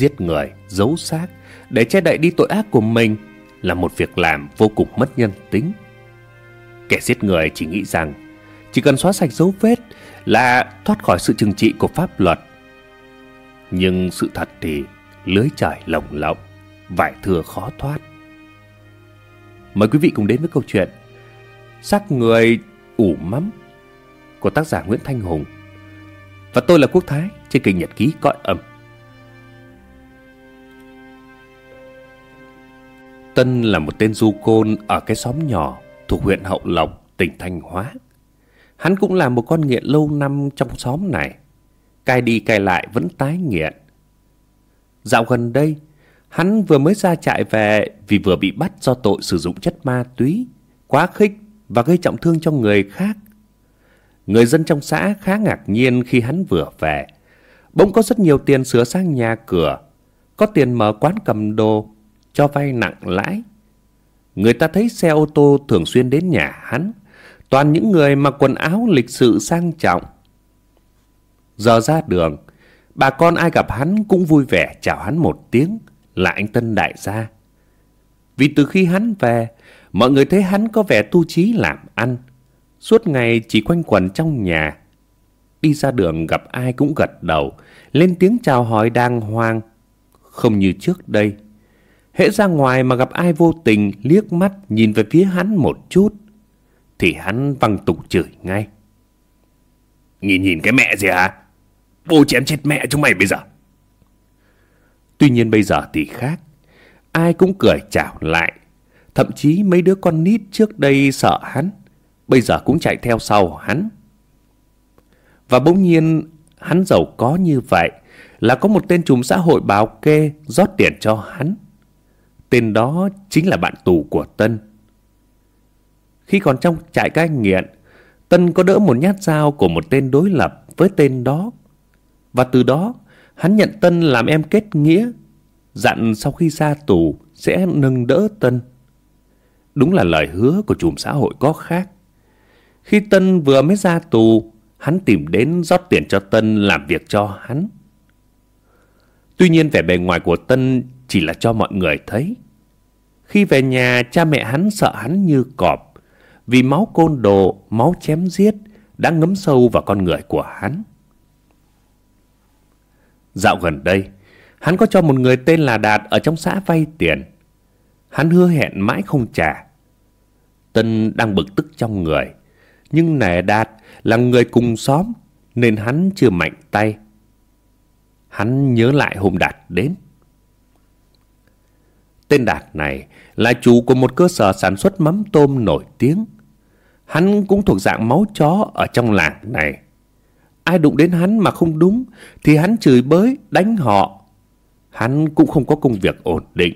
giết người, giấu xác để che đậy đi tội ác của mình là một việc làm vô cùng mất nhân tính. Kẻ giết người chỉ nghĩ rằng chỉ cần xóa sạch dấu vết là thoát khỏi sự trừng trị của pháp luật. Nhưng sự thật thì lưới trời lồng lộng, vải thừa khó thoát. Mời quý vị cùng đến với câu chuyện Xác người ủ mắm của tác giả Nguyễn Thanh Hùng. Và tôi là Quốc Thái trên kênh Nhật ký cõi âm. Tân là một tên du côn ở cái xóm nhỏ thuộc huyện Hậu Lộc, tỉnh Thanh Hóa. Hắn cũng là một con nghiện lâu năm trong xóm này. Cai đi cai lại vẫn tái nghiện. Dạo gần đây, hắn vừa mới ra trại về vì vừa bị bắt do tội sử dụng chất ma túy, quá khích và gây trọng thương cho người khác. Người dân trong xã khá ngạc nhiên khi hắn vừa về. Bỗng có rất nhiều tiền sửa sang nhà cửa, có tiền mở quán cầm đồ, cho vay nặng lãi. Người ta thấy xe ô tô thường xuyên đến nhà hắn, toàn những người mặc quần áo lịch sự sang trọng. Giờ ra đường, bà con ai gặp hắn cũng vui vẻ chào hắn một tiếng là anh Tân Đại gia. Vì từ khi hắn về, mọi người thấy hắn có vẻ tu trí làm ăn, suốt ngày chỉ quanh quẩn trong nhà. Đi ra đường gặp ai cũng gật đầu, lên tiếng chào hỏi đàng hoàng, không như trước đây. Hễ ra ngoài mà gặp ai vô tình liếc mắt nhìn về phía hắn một chút, thì hắn văng tục chửi ngay. Nhìn nhìn cái mẹ gì hả? Bố chém chết mẹ chúng mày bây giờ. Tuy nhiên bây giờ thì khác. Ai cũng cười chào lại. Thậm chí mấy đứa con nít trước đây sợ hắn. Bây giờ cũng chạy theo sau hắn. Và bỗng nhiên hắn giàu có như vậy là có một tên trùm xã hội bảo kê rót tiền cho hắn. Tên đó chính là bạn tù của Tân. Khi còn trong trại cai nghiện, Tân có đỡ một nhát dao của một tên đối lập với tên đó. Và từ đó, hắn nhận Tân làm em kết nghĩa, dặn sau khi ra tù sẽ nâng đỡ Tân. Đúng là lời hứa của chùm xã hội có khác. Khi Tân vừa mới ra tù, hắn tìm đến rót tiền cho Tân làm việc cho hắn. Tuy nhiên vẻ bề ngoài của Tân chỉ là cho mọi người thấy. Khi về nhà, cha mẹ hắn sợ hắn như cọp, vì máu côn đồ, máu chém giết đã ngấm sâu vào con người của hắn. Dạo gần đây, hắn có cho một người tên là Đạt ở trong xã vay tiền. Hắn hứa hẹn mãi không trả. Tân đang bực tức trong người, nhưng nể Đạt là người cùng xóm nên hắn chưa mạnh tay. Hắn nhớ lại hôm Đạt đến. Tên Đạt này là chủ của một cơ sở sản xuất mắm tôm nổi tiếng. Hắn cũng thuộc dạng máu chó ở trong làng này. Ai đụng đến hắn mà không đúng thì hắn chửi bới, đánh họ. Hắn cũng không có công việc ổn định.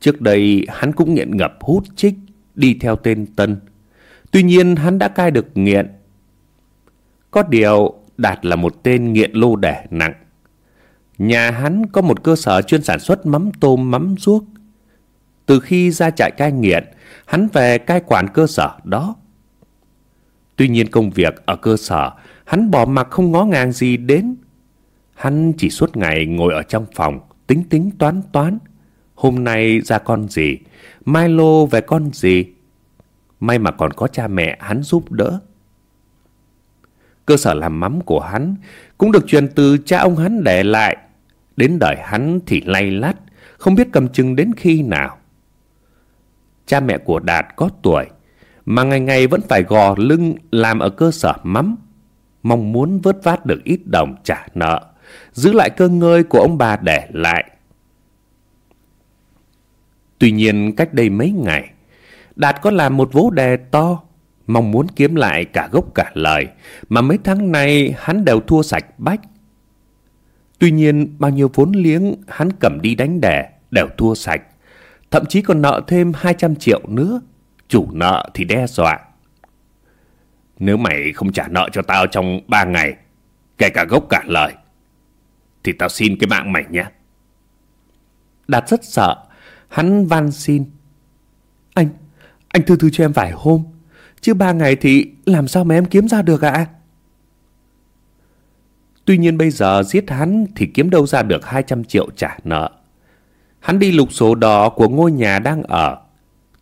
Trước đây hắn cũng nghiện ngập hút chích, đi theo tên Tân. Tuy nhiên hắn đã cai được nghiện. Có điều Đạt là một tên nghiện lô đẻ nặng. Nhà hắn có một cơ sở chuyên sản xuất mắm tôm mắm ruốc. Từ khi ra trại cai nghiện, hắn về cai quản cơ sở đó. Tuy nhiên công việc ở cơ sở, hắn bỏ mặc không ngó ngàng gì đến. Hắn chỉ suốt ngày ngồi ở trong phòng, tính tính toán toán. Hôm nay ra con gì, mai lô về con gì. May mà còn có cha mẹ hắn giúp đỡ. Cơ sở làm mắm của hắn cũng được truyền từ cha ông hắn để lại. Đến đời hắn thì lay lắt, không biết cầm chừng đến khi nào. Cha mẹ của Đạt có tuổi, mà ngày ngày vẫn phải gò lưng làm ở cơ sở mắm, mong muốn vớt vát được ít đồng trả nợ, giữ lại cơ ngơi của ông bà để lại. Tuy nhiên cách đây mấy ngày, Đạt có làm một vố đề to, mong muốn kiếm lại cả gốc cả lời, mà mấy tháng nay hắn đều thua sạch bách. Tuy nhiên, bao nhiêu vốn liếng hắn cầm đi đánh đẻ đều thua sạch, thậm chí còn nợ thêm 200 triệu nữa. Chủ nợ thì đe dọa. Nếu mày không trả nợ cho tao trong 3 ngày, kể cả gốc cả lời, thì tao xin cái mạng mày nhé. Đạt rất sợ, hắn van xin. Anh, anh thư thư cho em vài hôm, chứ ba ngày thì làm sao mà em kiếm ra được ạ? Tuy nhiên bây giờ giết hắn thì kiếm đâu ra được 200 triệu trả nợ. Hắn đi lục sổ đỏ của ngôi nhà đang ở.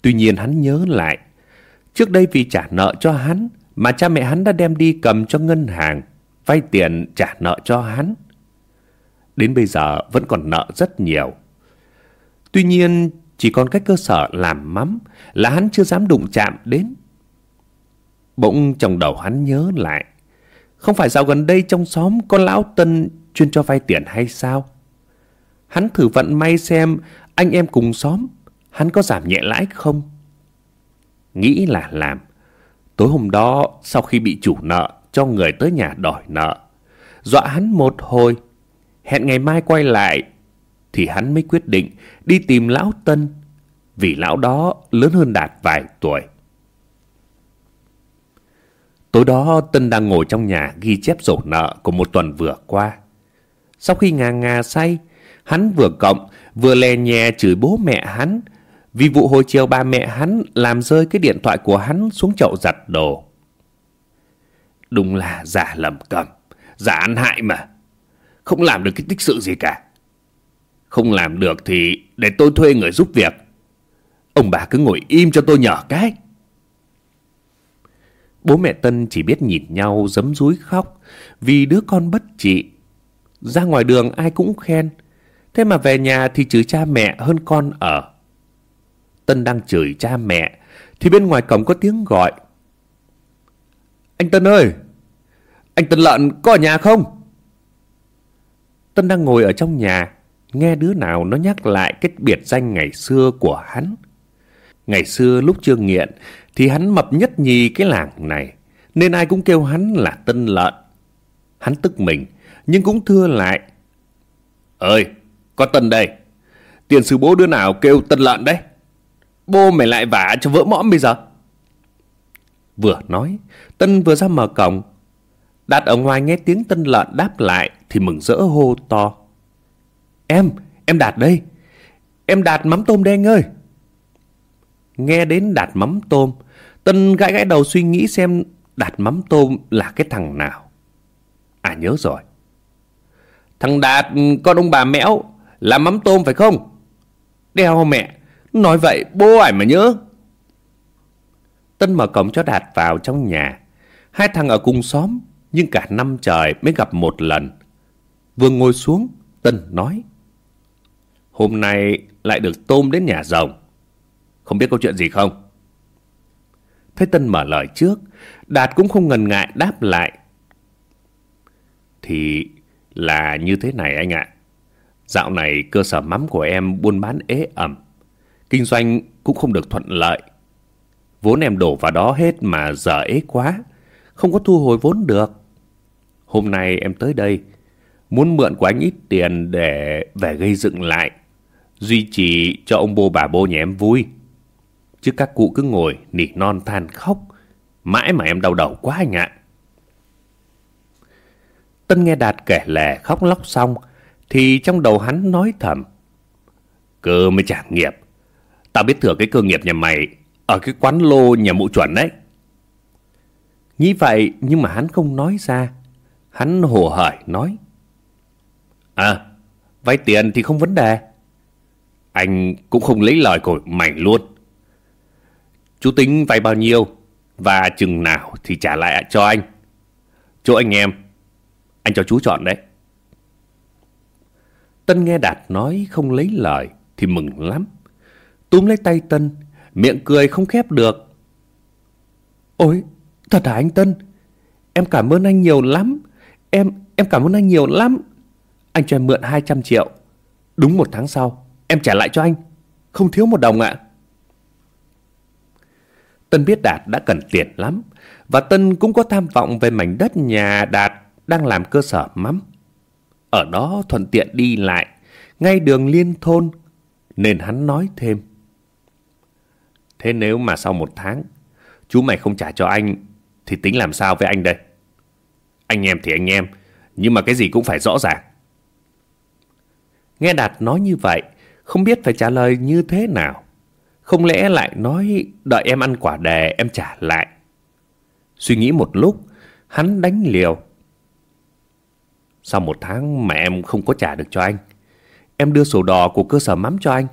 Tuy nhiên hắn nhớ lại. Trước đây vì trả nợ cho hắn mà cha mẹ hắn đã đem đi cầm cho ngân hàng, vay tiền trả nợ cho hắn. Đến bây giờ vẫn còn nợ rất nhiều. Tuy nhiên chỉ còn cách cơ sở làm mắm là hắn chưa dám đụng chạm đến. Bỗng trong đầu hắn nhớ lại. Không phải dạo gần đây trong xóm có lão Tân chuyên cho vay tiền hay sao? Hắn thử vận may xem anh em cùng xóm, hắn có giảm nhẹ lãi không? Nghĩ là làm. Tối hôm đó, sau khi bị chủ nợ cho người tới nhà đòi nợ, dọa hắn một hồi, hẹn ngày mai quay lại, thì hắn mới quyết định đi tìm lão Tân, vì lão đó lớn hơn Đạt vài tuổi. Tối đó Tân đang ngồi trong nhà ghi chép sổ nợ của một tuần vừa qua. Sau khi ngà ngà say, hắn vừa cộng vừa lè nhè chửi bố mẹ hắn vì vụ hồi chiều ba mẹ hắn làm rơi cái điện thoại của hắn xuống chậu giặt đồ. Đúng là giả lầm cầm, giả ăn hại mà. Không làm được cái tích sự gì cả. Không làm được thì để tôi thuê người giúp việc. Ông bà cứ ngồi im cho tôi nhờ cái. Bố mẹ Tân chỉ biết nhìn nhau giấm rúi khóc, vì đứa con bất trị. Ra ngoài đường ai cũng khen. Thế mà về nhà thì chửi cha mẹ hơn con ở. Tân đang chửi cha mẹ, thì bên ngoài cổng có tiếng gọi. Anh Tân ơi! Anh Tân Lợn có ở nhà không? Tân đang ngồi ở trong nhà, nghe đứa nào nó nhắc lại cái biệt danh ngày xưa của hắn. Ngày xưa lúc chưa nghiện thì hắn mập nhất nhì cái làng này, nên ai cũng kêu hắn là Tân Lợn. Hắn tức mình, nhưng cũng thưa lại. Ơi, có Tân đây. Tiền sư bố đứa nào kêu Tân Lợn đấy? Bố mày lại vả cho vỡ mõm bây giờ. Vừa nói, Tân vừa ra mở cổng. Đạt ở ngoài nghe tiếng Tân Lợn đáp lại thì mừng rỡ hô to. Em, em Đạt đây. Em Đạt mắm tôm đen ơi. Nghe đến Đạt mắm tôm, Tân gãi gãi đầu suy nghĩ xem Đạt mắm tôm là cái thằng nào. À nhớ rồi. Thằng Đạt con ông bà mẽo là mắm tôm phải không? Đeo mẹ, nói vậy bố ải mà nhớ. Tân mở cổng cho Đạt vào trong nhà. Hai thằng ở cùng xóm, nhưng cả năm trời mới gặp một lần. Vừa ngồi xuống, Tân nói. Hôm nay lại được tôm đến nhà rồng. Không biết câu chuyện gì không? Thế Tân mở lời trước, Đạt cũng không ngần ngại đáp lại. Thì là như thế này anh ạ. Dạo này cơ sở mắm của em buôn bán ế ẩm. Kinh doanh cũng không được thuận lợi. Vốn em đổ vào đó hết mà giờ ế quá. Không có thu hồi vốn được. Hôm nay em tới đây. Muốn mượn của anh ít tiền để về gây dựng lại. Duy trì cho ông bố bà bố nhà em vui. Chứ các cụ cứ ngồi nỉ non than khóc. Mãi mà em đau đầu quá anh ạ. Tân nghe Đạt kể lè khóc lóc xong, thì trong đầu hắn nói thầm. Cơ mới trả nghiệp. Tao biết thừa cái cơ nghiệp nhà mày ở cái quán lô nhà mụ chuẩn đấy. Nghĩ vậy nhưng mà hắn không nói ra. Hắn hồ hởi nói. À, vay tiền thì không vấn đề. Anh cũng không lấy lời của mày luôn. Chú tính vay bao nhiêu và chừng nào thì trả lại cho anh. Chỗ anh em, anh cho chú chọn đấy. Tân nghe Đạt nói không lấy lời thì mừng lắm. Túm lấy tay Tân, miệng cười không khép được. Ôi, thật hả anh Tân? Em cảm ơn anh nhiều lắm. Em, em cảm ơn anh nhiều lắm. Anh cho em mượn 200 triệu. Đúng một tháng sau, em trả lại cho anh. Không thiếu một đồng ạ. Tân biết Đạt đã cần tiền lắm. Và Tân cũng có tham vọng về mảnh đất nhà Đạt đang làm cơ sở mắm. Ở đó thuận tiện đi lại, ngay đường liên thôn, nên hắn nói thêm. Thế nếu mà sau một tháng, chú mày không trả cho anh, thì tính làm sao với anh đây? Anh em thì anh em, nhưng mà cái gì cũng phải rõ ràng. Nghe Đạt nói như vậy, không biết phải trả lời như thế nào. Không lẽ lại nói đợi em ăn quả đề em trả lại. Suy nghĩ một lúc, hắn đánh liều. Sau một tháng mà em không có trả được cho anh Em đưa sổ đỏ của cơ sở mắm cho anh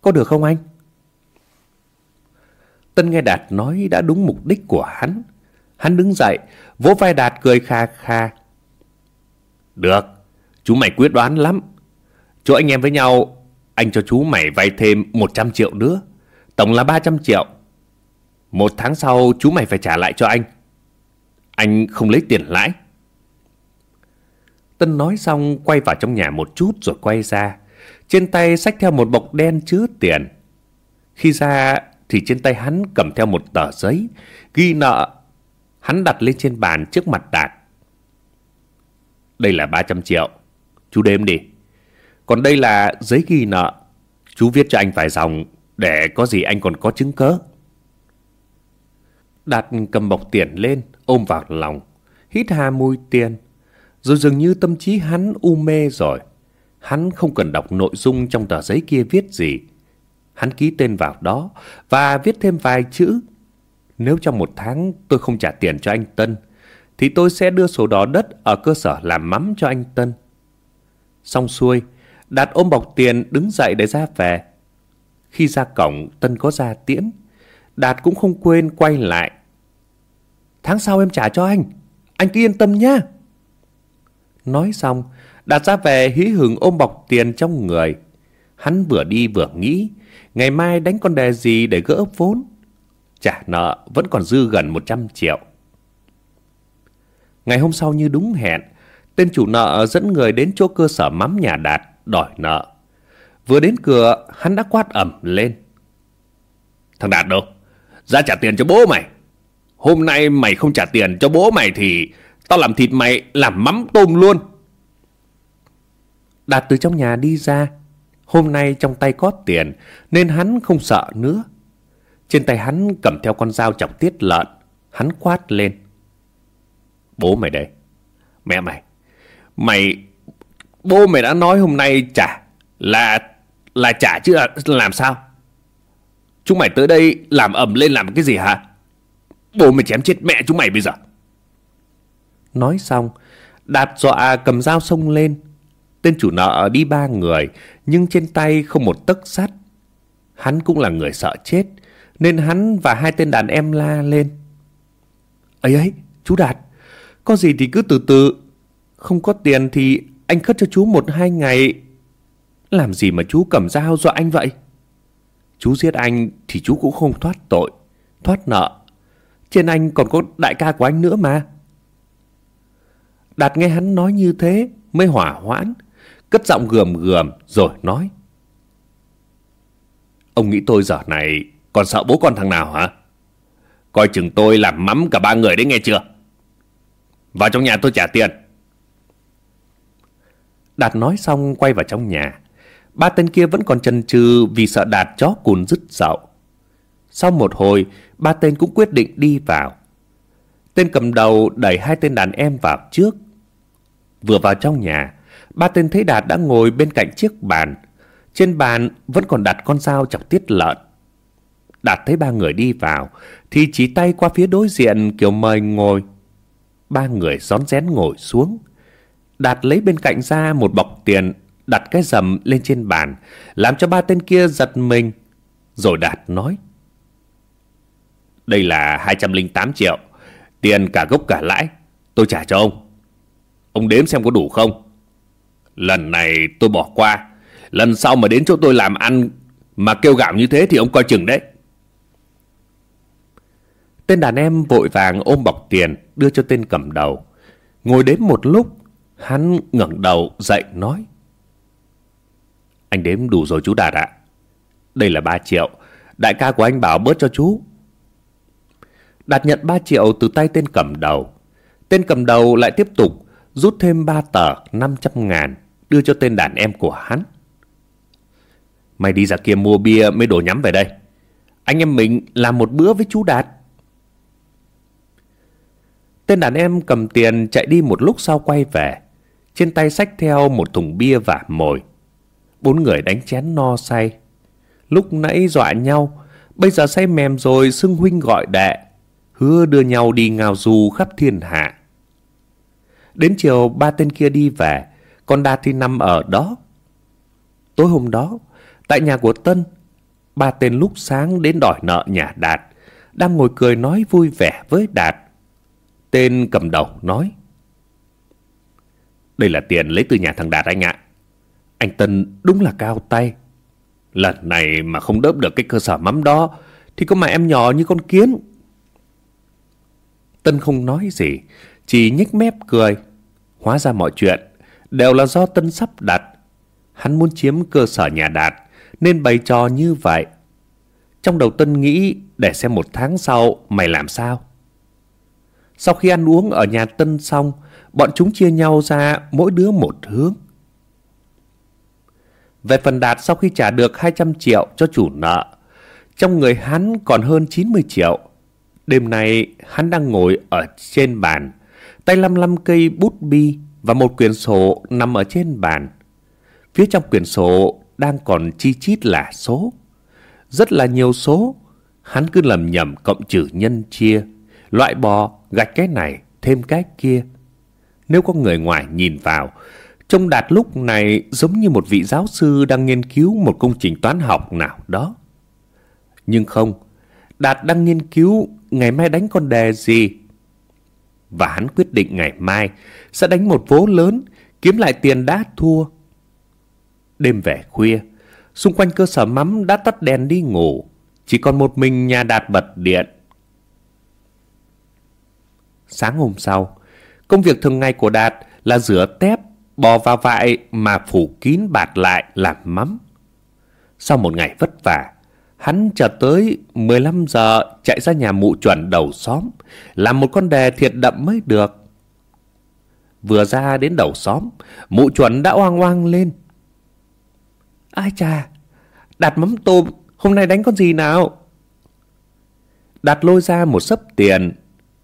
Có được không anh? Tân nghe Đạt nói đã đúng mục đích của hắn Hắn đứng dậy Vỗ vai Đạt cười kha kha Được Chú mày quyết đoán lắm Chỗ anh em với nhau Anh cho chú mày vay thêm 100 triệu nữa Tổng là 300 triệu Một tháng sau chú mày phải trả lại cho anh Anh không lấy tiền lãi Tân nói xong quay vào trong nhà một chút rồi quay ra. Trên tay xách theo một bọc đen chứa tiền. Khi ra thì trên tay hắn cầm theo một tờ giấy, ghi nợ. Hắn đặt lên trên bàn trước mặt Đạt. Đây là 300 triệu. Chú đếm đi. Còn đây là giấy ghi nợ. Chú viết cho anh vài dòng để có gì anh còn có chứng cớ. Đạt cầm bọc tiền lên, ôm vào lòng, hít hà mùi tiền. Rồi dường như tâm trí hắn u mê rồi. Hắn không cần đọc nội dung trong tờ giấy kia viết gì. Hắn ký tên vào đó và viết thêm vài chữ. Nếu trong một tháng tôi không trả tiền cho anh Tân, thì tôi sẽ đưa sổ đỏ đất ở cơ sở làm mắm cho anh Tân. Xong xuôi, Đạt ôm bọc tiền đứng dậy để ra về. Khi ra cổng, Tân có ra tiễn. Đạt cũng không quên quay lại. Tháng sau em trả cho anh. Anh cứ yên tâm nhé. Nói xong, Đạt ra về hí hửng ôm bọc tiền trong người. Hắn vừa đi vừa nghĩ, ngày mai đánh con đề gì để gỡ vốn. Trả nợ vẫn còn dư gần 100 triệu. Ngày hôm sau như đúng hẹn, tên chủ nợ dẫn người đến chỗ cơ sở mắm nhà Đạt đòi nợ. Vừa đến cửa, hắn đã quát ẩm lên. Thằng Đạt đâu? Ra trả tiền cho bố mày. Hôm nay mày không trả tiền cho bố mày thì Tao làm thịt mày làm mắm tôm luôn. Đạt từ trong nhà đi ra. Hôm nay trong tay có tiền nên hắn không sợ nữa. Trên tay hắn cầm theo con dao chọc tiết lợn. Hắn quát lên. Bố mày đây. Mẹ mày. Mày... Bố mày đã nói hôm nay trả. Là... Là trả chứ làm sao? Chúng mày tới đây làm ẩm lên làm cái gì hả? Bố mày chém chết mẹ chúng mày bây giờ. Nói xong, Đạt dọa cầm dao xông lên. Tên chủ nợ đi ba người, nhưng trên tay không một tấc sắt. Hắn cũng là người sợ chết, nên hắn và hai tên đàn em la lên. ấy ấy, chú Đạt, có gì thì cứ từ từ. Không có tiền thì anh khất cho chú một hai ngày. Làm gì mà chú cầm dao dọa anh vậy? Chú giết anh thì chú cũng không thoát tội, thoát nợ. Trên anh còn có đại ca của anh nữa mà. Đạt nghe hắn nói như thế mới hỏa hoãn, cất giọng gườm gườm rồi nói. Ông nghĩ tôi giờ này còn sợ bố con thằng nào hả? Coi chừng tôi làm mắm cả ba người đấy nghe chưa? Vào trong nhà tôi trả tiền. Đạt nói xong quay vào trong nhà. Ba tên kia vẫn còn chần chừ vì sợ Đạt chó cùn dứt dậu. Sau một hồi, ba tên cũng quyết định đi vào. Tên cầm đầu đẩy hai tên đàn em vào trước. Vừa vào trong nhà, ba tên thấy Đạt đã ngồi bên cạnh chiếc bàn. Trên bàn vẫn còn đặt con dao chọc tiết lợn. Đạt thấy ba người đi vào, thì chỉ tay qua phía đối diện kiểu mời ngồi. Ba người rón rén ngồi xuống. Đạt lấy bên cạnh ra một bọc tiền, đặt cái rầm lên trên bàn, làm cho ba tên kia giật mình. Rồi Đạt nói. Đây là 208 triệu, tiền cả gốc cả lãi, tôi trả cho ông. Ông đếm xem có đủ không? Lần này tôi bỏ qua. Lần sau mà đến chỗ tôi làm ăn mà kêu gạo như thế thì ông coi chừng đấy. Tên đàn em vội vàng ôm bọc tiền đưa cho tên cầm đầu. Ngồi đến một lúc, hắn ngẩng đầu dậy nói. Anh đếm đủ rồi chú Đạt ạ. Đây là 3 triệu. Đại ca của anh bảo bớt cho chú. Đạt nhận 3 triệu từ tay tên cầm đầu. Tên cầm đầu lại tiếp tục rút thêm ba tờ 500 ngàn đưa cho tên đàn em của hắn. Mày đi ra kia mua bia mới đổ nhắm về đây. Anh em mình làm một bữa với chú Đạt. Tên đàn em cầm tiền chạy đi một lúc sau quay về. Trên tay xách theo một thùng bia và mồi. Bốn người đánh chén no say. Lúc nãy dọa nhau, bây giờ say mềm rồi xưng huynh gọi đệ. Hứa đưa nhau đi ngào du khắp thiên hạ. Đến chiều ba tên kia đi về, còn Đạt thì nằm ở đó. Tối hôm đó, tại nhà của Tân, ba tên lúc sáng đến đòi nợ nhà Đạt, đang ngồi cười nói vui vẻ với Đạt. Tên cầm đầu nói. Đây là tiền lấy từ nhà thằng Đạt anh ạ. Anh Tân đúng là cao tay. Lần này mà không đớp được cái cơ sở mắm đó, thì có mà em nhỏ như con kiến. Tân không nói gì, chỉ nhếch mép cười. Hóa ra mọi chuyện đều là do Tân sắp đặt. Hắn muốn chiếm cơ sở nhà Đạt, nên bày trò như vậy. Trong đầu Tân nghĩ để xem một tháng sau mày làm sao. Sau khi ăn uống ở nhà Tân xong, bọn chúng chia nhau ra mỗi đứa một hướng. Về phần Đạt sau khi trả được 200 triệu cho chủ nợ, trong người hắn còn hơn 90 triệu. Đêm nay hắn đang ngồi ở trên bàn, tay lăm lăm cây bút bi và một quyển sổ nằm ở trên bàn. Phía trong quyển sổ đang còn chi chít là số. Rất là nhiều số. Hắn cứ lầm nhầm cộng trừ nhân chia, loại bỏ, gạch cái này, thêm cái kia. Nếu có người ngoài nhìn vào, trông Đạt lúc này giống như một vị giáo sư đang nghiên cứu một công trình toán học nào đó. Nhưng không, Đạt đang nghiên cứu ngày mai đánh con đề gì. Và hắn quyết định ngày mai sẽ đánh một vố lớn, kiếm lại tiền đã thua. Đêm về khuya, xung quanh cơ sở mắm đã tắt đèn đi ngủ, chỉ còn một mình nhà Đạt bật điện. Sáng hôm sau, công việc thường ngày của Đạt là rửa tép, bò vào vại mà phủ kín bạt lại làm mắm. Sau một ngày vất vả, Hắn chờ tới 15 giờ chạy ra nhà mụ chuẩn đầu xóm, làm một con đè thiệt đậm mới được. Vừa ra đến đầu xóm, mụ chuẩn đã oang oang lên. Ai chà, đặt mắm tôm, hôm nay đánh con gì nào? Đạt lôi ra một sấp tiền,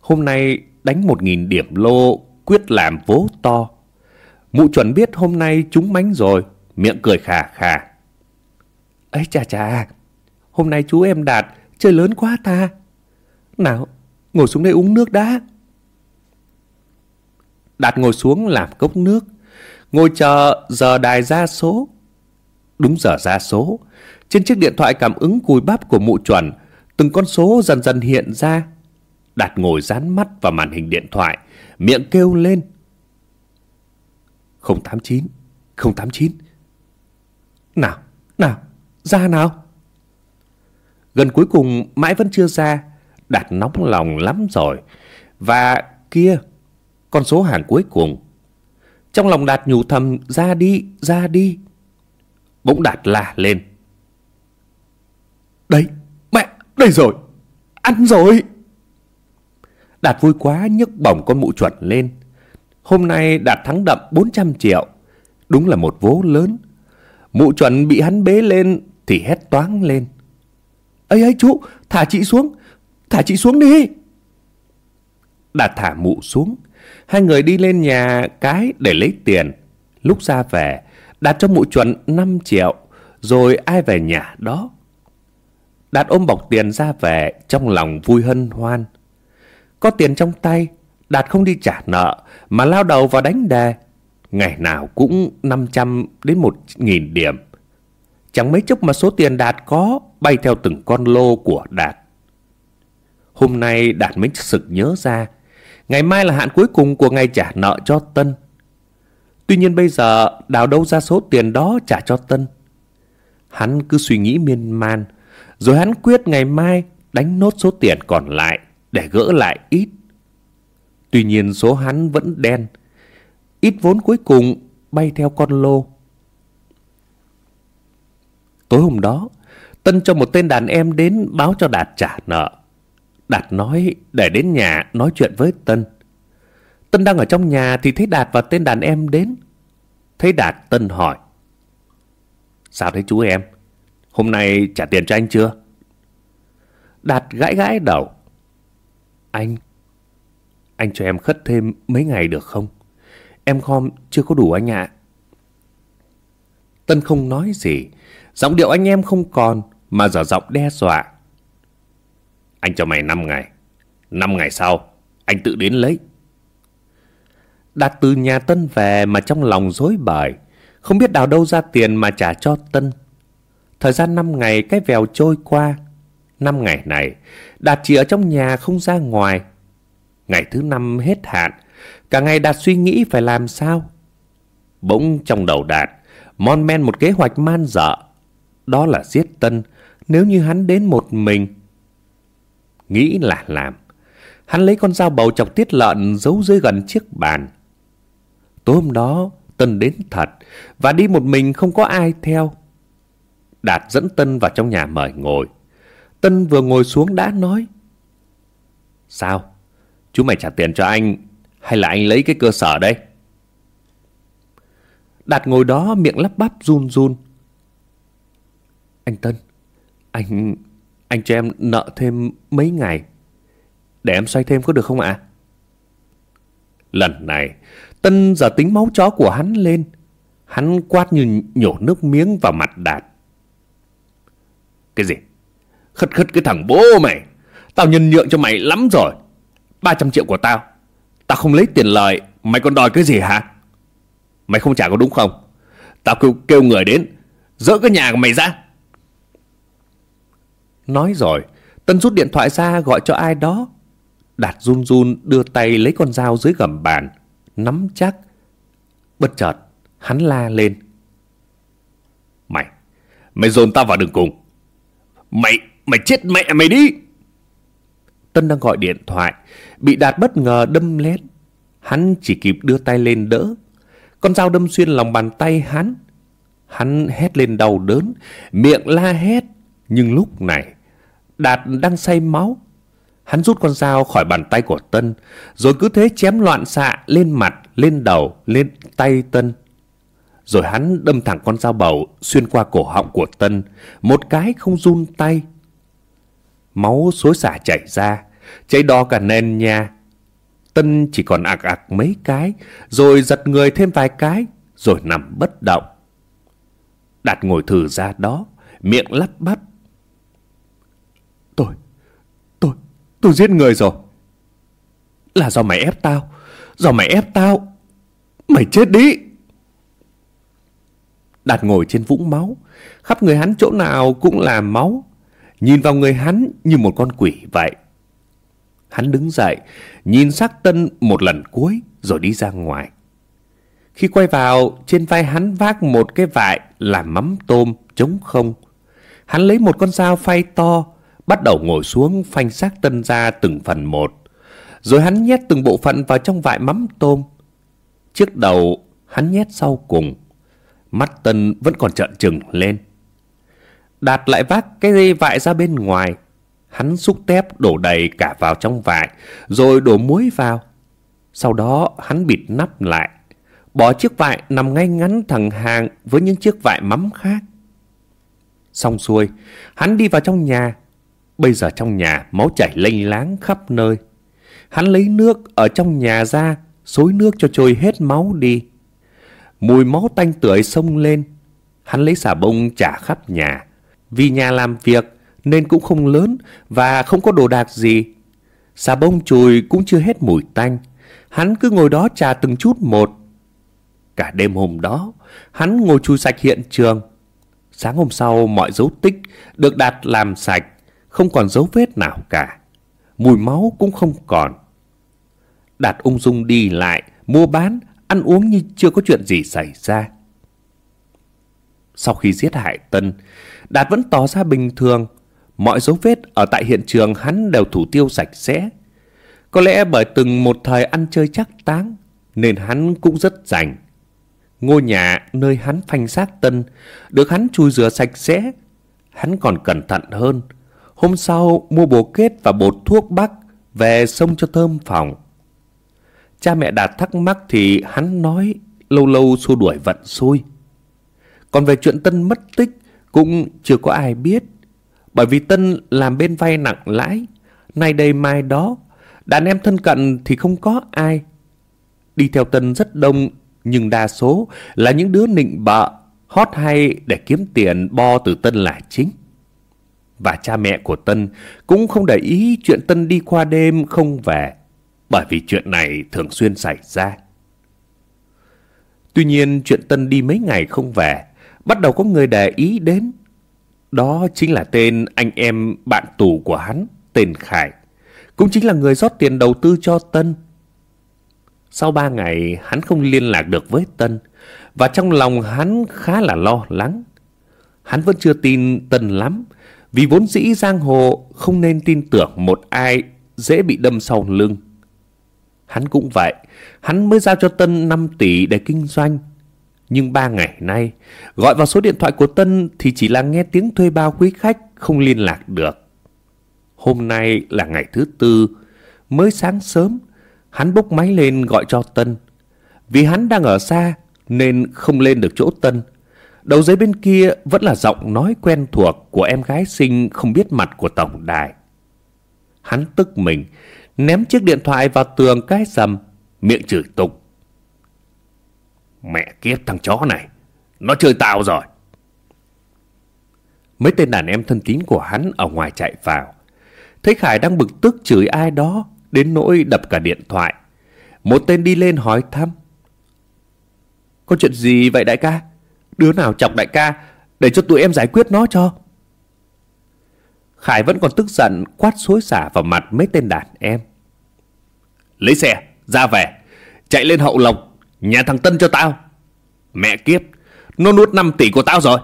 hôm nay đánh một nghìn điểm lô, quyết làm vố to. Mụ chuẩn biết hôm nay chúng mánh rồi, miệng cười khà khà. ấy chà chà, Hôm nay chú em Đạt chơi lớn quá ta. Nào, ngồi xuống đây uống nước đã. Đạt ngồi xuống làm cốc nước. Ngồi chờ giờ đài ra số. Đúng giờ ra số. Trên chiếc điện thoại cảm ứng cùi bắp của mụ chuẩn, từng con số dần dần hiện ra. Đạt ngồi dán mắt vào màn hình điện thoại, miệng kêu lên. 089, 089. Nào, nào, ra nào. Gần cuối cùng mãi vẫn chưa ra. Đạt nóng lòng lắm rồi. Và kia, con số hàng cuối cùng. Trong lòng Đạt nhủ thầm ra đi, ra đi. Bỗng Đạt la lên. đấy mẹ, đây rồi, ăn rồi. Đạt vui quá nhấc bổng con mụ chuẩn lên. Hôm nay Đạt thắng đậm 400 triệu. Đúng là một vố lớn. Mụ chuẩn bị hắn bế lên thì hét toáng lên. Ấy ấy chú, thả chị xuống. Thả chị xuống đi. Đạt thả mụ xuống. Hai người đi lên nhà cái để lấy tiền. Lúc ra về đạt cho mụ chuẩn 5 triệu, rồi ai về nhà đó. Đạt ôm bọc tiền ra về, trong lòng vui hân hoan. Có tiền trong tay đạt không đi trả nợ mà lao đầu vào đánh đề ngày nào cũng 500 đến 1.000 điểm Chẳng mấy chốc mà số tiền Đạt có bay theo từng con lô của Đạt. Hôm nay Đạt mới sực nhớ ra, ngày mai là hạn cuối cùng của ngày trả nợ cho Tân. Tuy nhiên bây giờ đào đâu ra số tiền đó trả cho Tân. Hắn cứ suy nghĩ miên man, rồi hắn quyết ngày mai đánh nốt số tiền còn lại để gỡ lại ít. Tuy nhiên số hắn vẫn đen, ít vốn cuối cùng bay theo con lô. Tối hôm đó, Tân cho một tên đàn em đến báo cho Đạt trả nợ. Đạt nói để đến nhà nói chuyện với Tân. Tân đang ở trong nhà thì thấy Đạt và tên đàn em đến. Thấy Đạt, Tân hỏi. Sao thế chú em? Hôm nay trả tiền cho anh chưa? Đạt gãi gãi đầu. Anh, anh cho em khất thêm mấy ngày được không? Em khom chưa có đủ anh ạ. Tân không nói gì, Giọng điệu anh em không còn Mà giờ giọng đe dọa Anh cho mày 5 ngày 5 ngày sau Anh tự đến lấy Đạt từ nhà Tân về mà trong lòng dối bời, không biết đào đâu ra tiền mà trả cho Tân. Thời gian 5 ngày cái vèo trôi qua. Năm ngày này, Đạt chỉ ở trong nhà không ra ngoài. Ngày thứ năm hết hạn, cả ngày Đạt suy nghĩ phải làm sao. Bỗng trong đầu Đạt, mon men một kế hoạch man dợ. Đó là giết Tân, nếu như hắn đến một mình. Nghĩ là làm. Hắn lấy con dao bầu chọc tiết lợn giấu dưới gần chiếc bàn. Tối hôm đó, Tân đến thật, và đi một mình không có ai theo. Đạt dẫn Tân vào trong nhà mời ngồi. Tân vừa ngồi xuống đã nói. Sao? Chú mày trả tiền cho anh, hay là anh lấy cái cơ sở đây? Đạt ngồi đó miệng lắp bắp run run. Anh Tân, anh... anh cho em nợ thêm mấy ngày. Để em xoay thêm có được không ạ? Lần này, Tân giờ tính máu chó của hắn lên. Hắn quát như nhổ nước miếng vào mặt Đạt. Cái gì? Khất khất cái thằng bố mày. Tao nhân nhượng cho mày lắm rồi. 300 triệu của tao. Tao không lấy tiền lời. Mày còn đòi cái gì hả? Mày không trả có đúng không? Tao kêu, kêu người đến. Dỡ cái nhà của mày ra. Nói rồi. Tân rút điện thoại ra gọi cho ai đó. Đạt run run đưa tay lấy con dao dưới gầm bàn. Nắm chắc. Bất chợt. Hắn la lên. Mày. Mày dồn tao vào đường cùng. Mày, mày chết mẹ mày đi! Tân đang gọi điện thoại, bị Đạt bất ngờ đâm lét. Hắn chỉ kịp đưa tay lên đỡ. Con dao đâm xuyên lòng bàn tay hắn. Hắn hét lên đau đớn, miệng la hét. Nhưng lúc này, Đạt đang say máu. Hắn rút con dao khỏi bàn tay của Tân, rồi cứ thế chém loạn xạ lên mặt, lên đầu, lên tay Tân. Rồi hắn đâm thẳng con dao bầu xuyên qua cổ họng của Tân, một cái không run tay. Máu xối xả chảy ra, Cháy đo cả nền nhà. Tân chỉ còn ạc ạc mấy cái, rồi giật người thêm vài cái, rồi nằm bất động. Đạt ngồi thử ra đó, miệng lắp bắp. Tôi, tôi, tôi giết người rồi. Là do mày ép tao, do mày ép tao. Mày chết đi! Đạt ngồi trên vũng máu, khắp người hắn chỗ nào cũng là máu. Nhìn vào người hắn như một con quỷ vậy. Hắn đứng dậy, nhìn xác tân một lần cuối rồi đi ra ngoài. Khi quay vào, trên vai hắn vác một cái vại làm mắm tôm trống không. Hắn lấy một con dao phay to, bắt đầu ngồi xuống phanh xác tân ra từng phần một. Rồi hắn nhét từng bộ phận vào trong vại mắm tôm. Trước đầu, hắn nhét sau cùng. Mắt Tân vẫn còn trợn trừng lên. Đạt lại vác cái dây vại ra bên ngoài. Hắn xúc tép đổ đầy cả vào trong vại, rồi đổ muối vào. Sau đó hắn bịt nắp lại, bỏ chiếc vại nằm ngay ngắn thẳng hàng với những chiếc vại mắm khác. Xong xuôi, hắn đi vào trong nhà. Bây giờ trong nhà máu chảy lênh láng khắp nơi. Hắn lấy nước ở trong nhà ra, xối nước cho trôi hết máu đi. Mùi máu tanh tưởi sông lên. Hắn lấy xà bông trả khắp nhà. Vì nhà làm việc nên cũng không lớn và không có đồ đạc gì. Xà bông chùi cũng chưa hết mùi tanh. Hắn cứ ngồi đó trà từng chút một. Cả đêm hôm đó, hắn ngồi chùi sạch hiện trường. Sáng hôm sau, mọi dấu tích được đặt làm sạch, không còn dấu vết nào cả. Mùi máu cũng không còn. Đạt ung dung đi lại, mua bán, ăn uống như chưa có chuyện gì xảy ra. Sau khi giết hại Tân, Đạt vẫn tỏ ra bình thường. Mọi dấu vết ở tại hiện trường hắn đều thủ tiêu sạch sẽ. Có lẽ bởi từng một thời ăn chơi chắc táng, nên hắn cũng rất rảnh. Ngôi nhà nơi hắn phanh xác Tân được hắn chui rửa sạch sẽ. Hắn còn cẩn thận hơn. Hôm sau mua bồ kết và bột thuốc bắc về xông cho thơm phòng. Cha mẹ Đạt thắc mắc thì hắn nói lâu lâu xua đuổi vận xui. Còn về chuyện Tân mất tích cũng chưa có ai biết. Bởi vì Tân làm bên vay nặng lãi, nay đây mai đó, đàn em thân cận thì không có ai. Đi theo Tân rất đông, nhưng đa số là những đứa nịnh bợ, hót hay để kiếm tiền bo từ Tân là chính. Và cha mẹ của Tân cũng không để ý chuyện Tân đi qua đêm không về bởi vì chuyện này thường xuyên xảy ra. Tuy nhiên chuyện Tân đi mấy ngày không về, bắt đầu có người để ý đến. Đó chính là tên anh em bạn tù của hắn, tên Khải. Cũng chính là người rót tiền đầu tư cho Tân. Sau ba ngày, hắn không liên lạc được với Tân, và trong lòng hắn khá là lo lắng. Hắn vẫn chưa tin Tân lắm, vì vốn dĩ giang hồ không nên tin tưởng một ai dễ bị đâm sau lưng. Hắn cũng vậy, hắn mới giao cho Tân 5 tỷ để kinh doanh. Nhưng ba ngày nay, gọi vào số điện thoại của Tân thì chỉ là nghe tiếng thuê bao quý khách không liên lạc được. Hôm nay là ngày thứ tư, mới sáng sớm, hắn bốc máy lên gọi cho Tân. Vì hắn đang ở xa nên không lên được chỗ Tân. Đầu dây bên kia vẫn là giọng nói quen thuộc của em gái sinh không biết mặt của tổng đài. Hắn tức mình, ném chiếc điện thoại vào tường cái sầm, miệng chửi tục. Mẹ kiếp thằng chó này, nó chơi tao rồi. Mấy tên đàn em thân tín của hắn ở ngoài chạy vào. Thấy Khải đang bực tức chửi ai đó, đến nỗi đập cả điện thoại. Một tên đi lên hỏi thăm. Có chuyện gì vậy đại ca? Đứa nào chọc đại ca, để cho tụi em giải quyết nó cho. Khải vẫn còn tức giận quát xối xả vào mặt mấy tên đàn em. Lấy xe, ra về, chạy lên hậu lộc, nhà thằng Tân cho tao. Mẹ kiếp, nó nuốt 5 tỷ của tao rồi.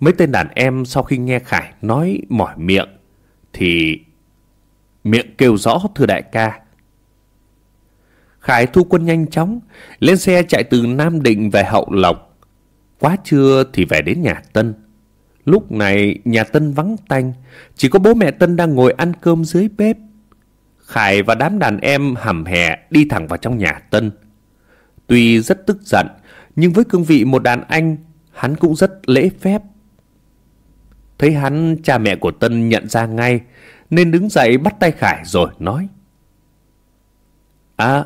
Mấy tên đàn em sau khi nghe Khải nói mỏi miệng, thì miệng kêu rõ thưa đại ca. Khải thu quân nhanh chóng, lên xe chạy từ Nam Định về Hậu Lộc. Quá trưa thì về đến nhà Tân. Lúc này nhà Tân vắng tanh, chỉ có bố mẹ Tân đang ngồi ăn cơm dưới bếp. Khải và đám đàn em hầm hè đi thẳng vào trong nhà Tân. Tuy rất tức giận, nhưng với cương vị một đàn anh, hắn cũng rất lễ phép. Thấy hắn, cha mẹ của Tân nhận ra ngay, nên đứng dậy bắt tay Khải rồi nói. À,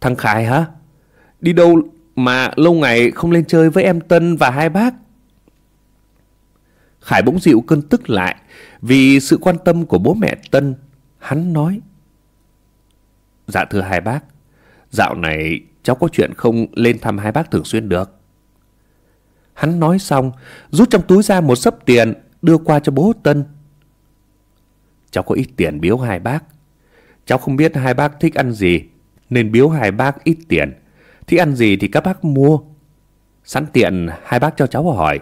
thằng Khải hả? Đi đâu mà lâu ngày không lên chơi với em Tân và hai bác? Khải bỗng dịu cơn tức lại vì sự quan tâm của bố mẹ Tân. Hắn nói. Dạ thưa hai bác, dạo này cháu có chuyện không lên thăm hai bác thường xuyên được. Hắn nói xong, rút trong túi ra một sấp tiền đưa qua cho bố Tân. Cháu có ít tiền biếu hai bác. Cháu không biết hai bác thích ăn gì, nên biếu hai bác ít tiền. Thích ăn gì thì các bác mua. Sẵn tiện hai bác cho cháu hỏi,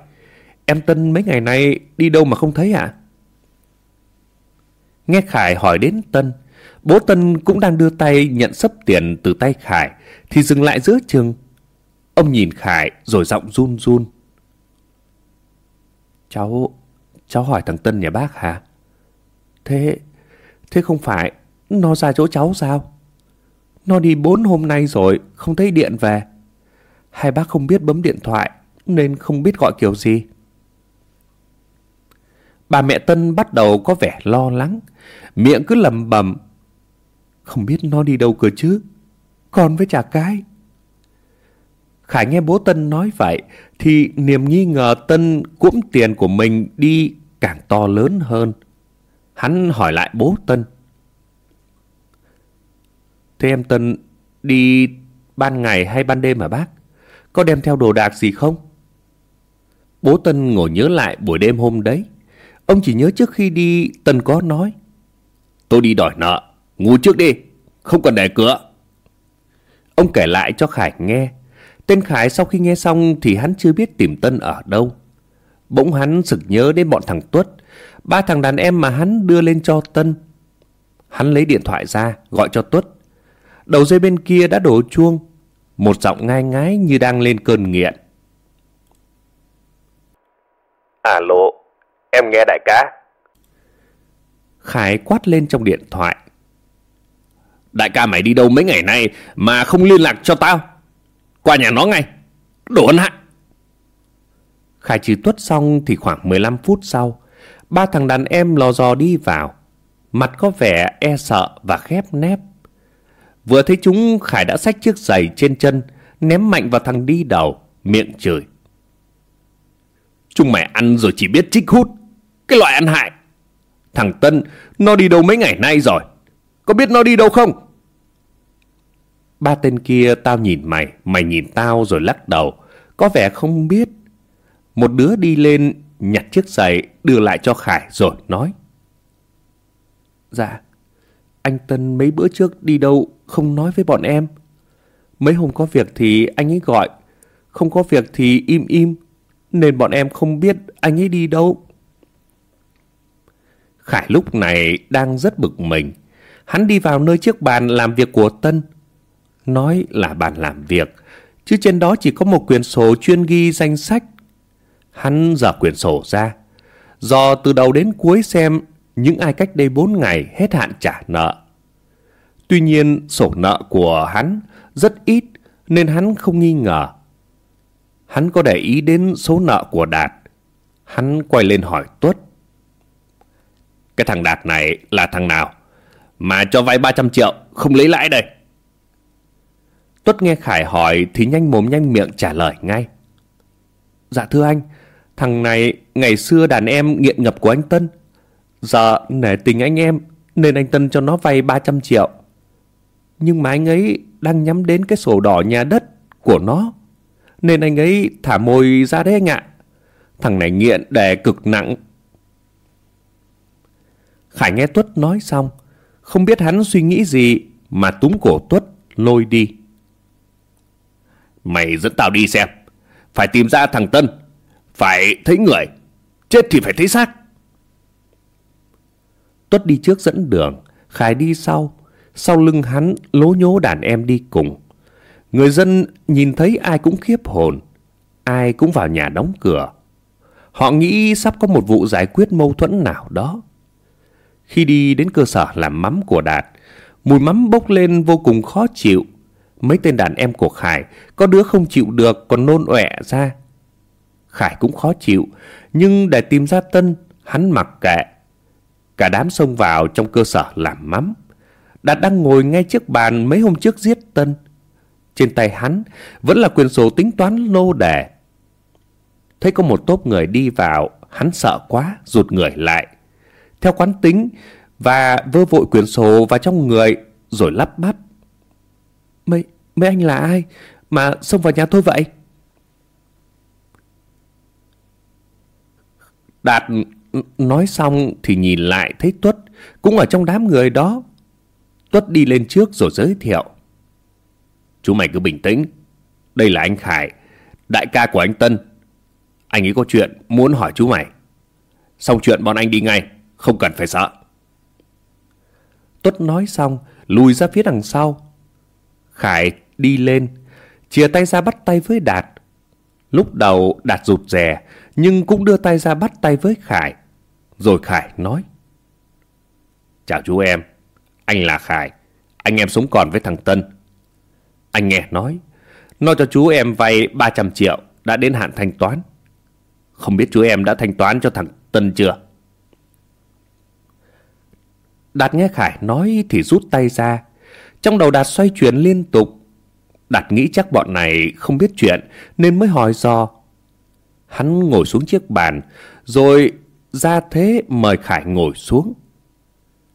Em Tân mấy ngày nay đi đâu mà không thấy ạ? Nghe Khải hỏi đến Tân, bố Tân cũng đang đưa tay nhận sấp tiền từ tay Khải, thì dừng lại giữa chừng. Ông nhìn Khải rồi giọng run run. Cháu, cháu hỏi thằng Tân nhà bác hả? Thế, thế không phải nó ra chỗ cháu sao? Nó đi bốn hôm nay rồi, không thấy điện về. Hai bác không biết bấm điện thoại, nên không biết gọi kiểu gì. Bà mẹ Tân bắt đầu có vẻ lo lắng, miệng cứ lầm bầm. Không biết nó đi đâu cơ chứ, con với chả cái. Khải nghe bố Tân nói vậy, thì niềm nghi ngờ Tân cuỗm tiền của mình đi càng to lớn hơn. Hắn hỏi lại bố Tân. Thế em Tân đi ban ngày hay ban đêm hả bác? Có đem theo đồ đạc gì không? Bố Tân ngồi nhớ lại buổi đêm hôm đấy. Ông chỉ nhớ trước khi đi Tân có nói Tôi đi đòi nợ Ngủ trước đi Không cần để cửa. Ông kể lại cho Khải nghe. Tên Khải sau khi nghe xong Thì hắn chưa biết tìm Tân ở đâu. Bỗng hắn sực nhớ đến bọn thằng Tuất Ba thằng đàn em mà hắn đưa lên cho Tân. Hắn lấy điện thoại ra Gọi cho Tuất. Đầu dây bên kia đã đổ chuông Một giọng ngai ngái như đang lên cơn nghiện. Alo Em nghe đại ca. Khải quát lên trong điện thoại. Đại ca mày đi đâu mấy ngày nay mà không liên lạc cho tao? Qua nhà nó ngay. Đồ ân hại. Khải trừ tuất xong thì khoảng 15 phút sau, ba thằng đàn em lò dò đi vào. Mặt có vẻ e sợ và khép nép. Vừa thấy chúng Khải đã xách chiếc giày trên chân, ném mạnh vào thằng đi đầu, miệng chửi. Chúng mày ăn rồi chỉ biết trích hút. Cái loại ăn hại. Thằng Tân, nó đi đâu mấy ngày nay rồi? Có biết nó đi đâu không? Ba tên kia tao nhìn mày, mày nhìn tao rồi lắc đầu. Có vẻ không biết. Một đứa đi lên nhặt chiếc giày đưa lại cho Khải rồi nói. Dạ, anh Tân mấy bữa trước đi đâu không nói với bọn em. Mấy hôm có việc thì anh ấy gọi, không có việc thì im im, nên bọn em không biết anh ấy đi đâu. Khải lúc này đang rất bực mình. Hắn đi vào nơi chiếc bàn làm việc của Tân. Nói là bàn làm việc, chứ trên đó chỉ có một quyển sổ chuyên ghi danh sách. Hắn dở quyển sổ ra. dò từ đầu đến cuối xem những ai cách đây 4 ngày hết hạn trả nợ. Tuy nhiên sổ nợ của hắn rất ít nên hắn không nghi ngờ. Hắn có để ý đến số nợ của Đạt. Hắn quay lên hỏi Tuất. Cái thằng Đạt này là thằng nào? Mà cho vay 300 triệu, không lấy lãi đây. Tuất nghe Khải hỏi thì nhanh mồm nhanh miệng trả lời ngay. Dạ thưa anh, thằng này ngày xưa đàn em nghiện ngập của anh Tân. Giờ nể tình anh em nên anh Tân cho nó vay 300 triệu. Nhưng mà anh ấy đang nhắm đến cái sổ đỏ nhà đất của nó. Nên anh ấy thả mồi ra đấy anh ạ. Thằng này nghiện đè cực nặng. Khải nghe Tuất nói xong. Không biết hắn suy nghĩ gì mà túm cổ Tuất lôi đi. Mày dẫn tao đi xem. Phải tìm ra thằng Tân. Phải thấy người. Chết thì phải thấy xác. Tuất đi trước dẫn đường. Khải đi sau. Sau lưng hắn lố nhố đàn em đi cùng. Người dân nhìn thấy ai cũng khiếp hồn. Ai cũng vào nhà đóng cửa. Họ nghĩ sắp có một vụ giải quyết mâu thuẫn nào đó. Khi đi đến cơ sở làm mắm của Đạt, mùi mắm bốc lên vô cùng khó chịu. Mấy tên đàn em của Khải có đứa không chịu được còn nôn ọe ra. Khải cũng khó chịu, nhưng để tìm ra Tân, hắn mặc kệ. Cả đám xông vào trong cơ sở làm mắm. Đạt đang ngồi ngay trước bàn mấy hôm trước giết Tân. Trên tay hắn vẫn là quyền sổ tính toán lô đề. Thấy có một tốp người đi vào, hắn sợ quá, rụt người lại. Theo quán tính và vơ vội quyền sổ vào trong người rồi lắp bắp. Mấy, anh là ai mà xông vào nhà tôi vậy? Đạt nói xong thì nhìn lại thấy Tuất cũng ở trong đám người đó. Tuất đi lên trước rồi giới thiệu. Chú mày cứ bình tĩnh. Đây là anh Khải, đại ca của anh Tân. Anh ấy có chuyện muốn hỏi chú mày. Xong chuyện bọn anh đi ngay, không cần phải sợ. Tuất nói xong, lùi ra phía đằng sau. Khải đi lên, chia tay ra bắt tay với Đạt. Lúc đầu Đạt rụt rè, nhưng cũng đưa tay ra bắt tay với Khải. Rồi Khải nói. Chào chú em, anh là Khải, anh em sống còn với thằng Tân. Anh nghe nói, nó cho chú em vay 300 triệu đã đến hạn thanh toán. Không biết chú em đã thanh toán cho thằng Tân chưa? Đạt nghe Khải nói thì rút tay ra. Trong đầu Đạt xoay chuyển liên tục. Đạt nghĩ chắc bọn này không biết chuyện nên mới hỏi do. Hắn ngồi xuống chiếc bàn rồi ra thế mời Khải ngồi xuống.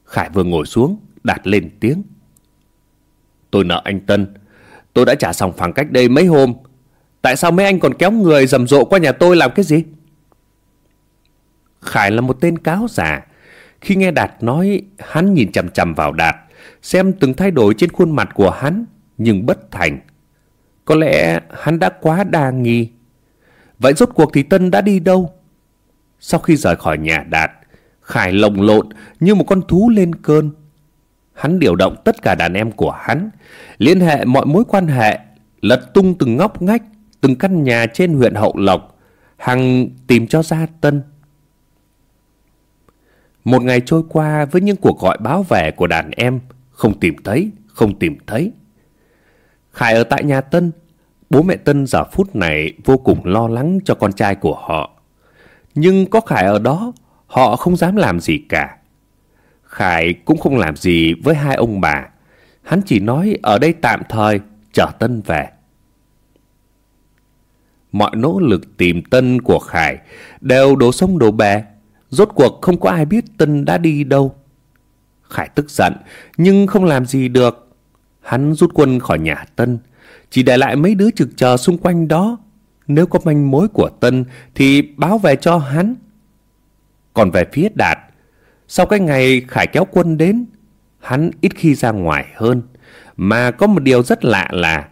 Khải vừa ngồi xuống, Đạt lên tiếng. Tôi nợ anh Tân. Tôi đã trả xong phẳng cách đây mấy hôm. Tại sao mấy anh còn kéo người rầm rộ qua nhà tôi làm cái gì? Khải là một tên cáo giả. Khi nghe Đạt nói, hắn nhìn chằm chằm vào Đạt, xem từng thay đổi trên khuôn mặt của hắn, nhưng bất thành. Có lẽ hắn đã quá đa nghi. Vậy rốt cuộc thì Tân đã đi đâu? Sau khi rời khỏi nhà Đạt, Khải lồng lộn như một con thú lên cơn. Hắn điều động tất cả đàn em của hắn, liên hệ mọi mối quan hệ, lật tung từng ngóc ngách, từng căn nhà trên huyện Hậu Lộc, hằng tìm cho ra Tân. Một ngày trôi qua với những cuộc gọi báo về của đàn em, không tìm thấy, không tìm thấy. Khải ở tại nhà Tân, bố mẹ Tân giờ phút này vô cùng lo lắng cho con trai của họ. Nhưng có Khải ở đó, họ không dám làm gì cả. Khải cũng không làm gì với hai ông bà. Hắn chỉ nói ở đây tạm thời, chờ Tân về. Mọi nỗ lực tìm Tân của Khải đều đổ sông đổ bè. Rốt cuộc không có ai biết Tân đã đi đâu. Khải tức giận, nhưng không làm gì được. Hắn rút quân khỏi nhà Tân, chỉ để lại mấy đứa trực chờ xung quanh đó. Nếu có manh mối của Tân thì báo về cho hắn. Còn về phía Đạt, sau cái ngày Khải kéo quân đến, hắn ít khi ra ngoài hơn. Mà có một điều rất lạ là,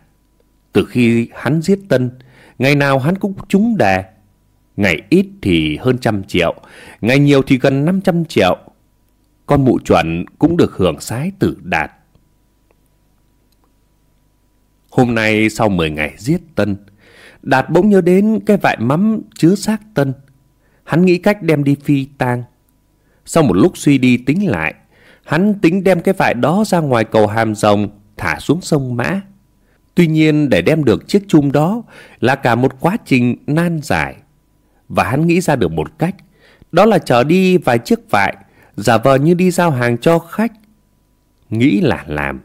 từ khi hắn giết Tân, ngày nào hắn cũng trúng đề. Ngày ít thì hơn trăm triệu, ngày nhiều thì gần 500 triệu. Con mụ chuẩn cũng được hưởng sái tử đạt. Hôm nay sau 10 ngày giết Tân, Đạt bỗng nhớ đến cái vại mắm chứa xác Tân. Hắn nghĩ cách đem đi phi tang. Sau một lúc suy đi tính lại, hắn tính đem cái vại đó ra ngoài cầu hàm rồng, thả xuống sông Mã. Tuy nhiên để đem được chiếc chum đó là cả một quá trình nan giải. Và hắn nghĩ ra được một cách, đó là chở đi vài chiếc vại, giả vờ như đi giao hàng cho khách. Nghĩ là làm.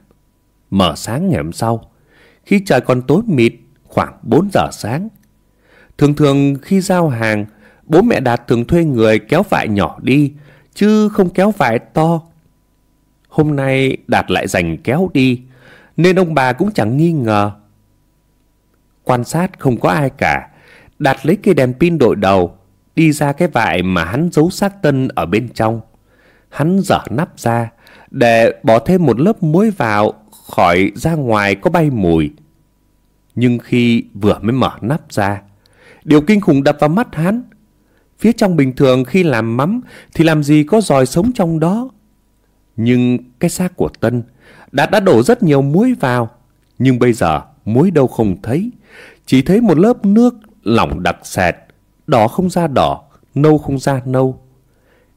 Mở sáng ngày hôm sau, khi trời còn tối mịt, khoảng 4 giờ sáng. Thường thường khi giao hàng, bố mẹ Đạt thường thuê người kéo vải nhỏ đi, chứ không kéo vải to. Hôm nay Đạt lại dành kéo đi, nên ông bà cũng chẳng nghi ngờ. Quan sát không có ai cả, Đạt lấy cây đèn pin đội đầu, đi ra cái vải mà hắn giấu xác tân ở bên trong. Hắn dở nắp ra, để bỏ thêm một lớp muối vào khỏi ra ngoài có bay mùi. Nhưng khi vừa mới mở nắp ra, điều kinh khủng đập vào mắt hắn. Phía trong bình thường khi làm mắm thì làm gì có giòi sống trong đó. Nhưng cái xác của Tân đã đã đổ rất nhiều muối vào. Nhưng bây giờ muối đâu không thấy. Chỉ thấy một lớp nước lỏng đặc sệt, đỏ không ra đỏ, nâu không ra nâu.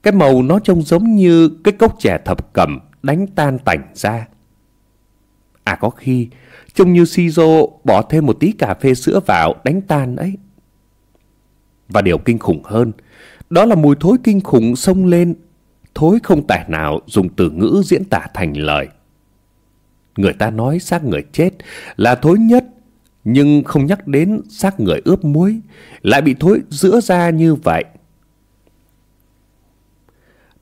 Cái màu nó trông giống như cái cốc chè thập cẩm đánh tan tành ra. À có khi Trông như Shizo bỏ thêm một tí cà phê sữa vào đánh tan ấy. Và điều kinh khủng hơn, đó là mùi thối kinh khủng xông lên, thối không tài nào dùng từ ngữ diễn tả thành lời. Người ta nói xác người chết là thối nhất, nhưng không nhắc đến xác người ướp muối, lại bị thối giữa ra như vậy.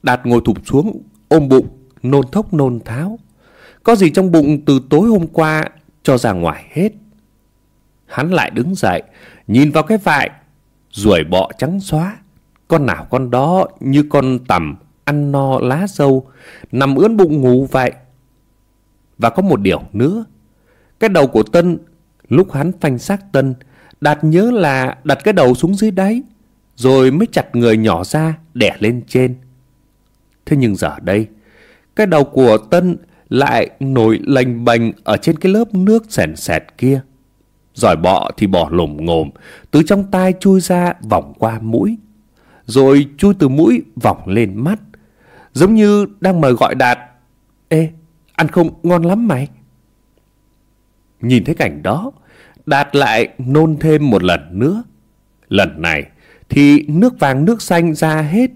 Đạt ngồi thụp xuống, ôm bụng, nôn thốc nôn tháo. Có gì trong bụng từ tối hôm qua cho ra ngoài hết. Hắn lại đứng dậy, nhìn vào cái vại, ruồi bọ trắng xóa. Con nào con đó như con tầm ăn no lá dâu, nằm ướn bụng ngủ vậy. Và có một điều nữa, cái đầu của Tân, lúc hắn phanh xác Tân, Đạt nhớ là đặt cái đầu xuống dưới đáy, rồi mới chặt người nhỏ ra đẻ lên trên. Thế nhưng giờ đây, cái đầu của Tân lại nổi lành bành ở trên cái lớp nước sèn sẹt kia. Giỏi bọ thì bỏ lồm ngồm, từ trong tai chui ra vòng qua mũi, rồi chui từ mũi vòng lên mắt, giống như đang mời gọi Đạt. Ê, ăn không ngon lắm mày. Nhìn thấy cảnh đó, Đạt lại nôn thêm một lần nữa. Lần này thì nước vàng nước xanh ra hết.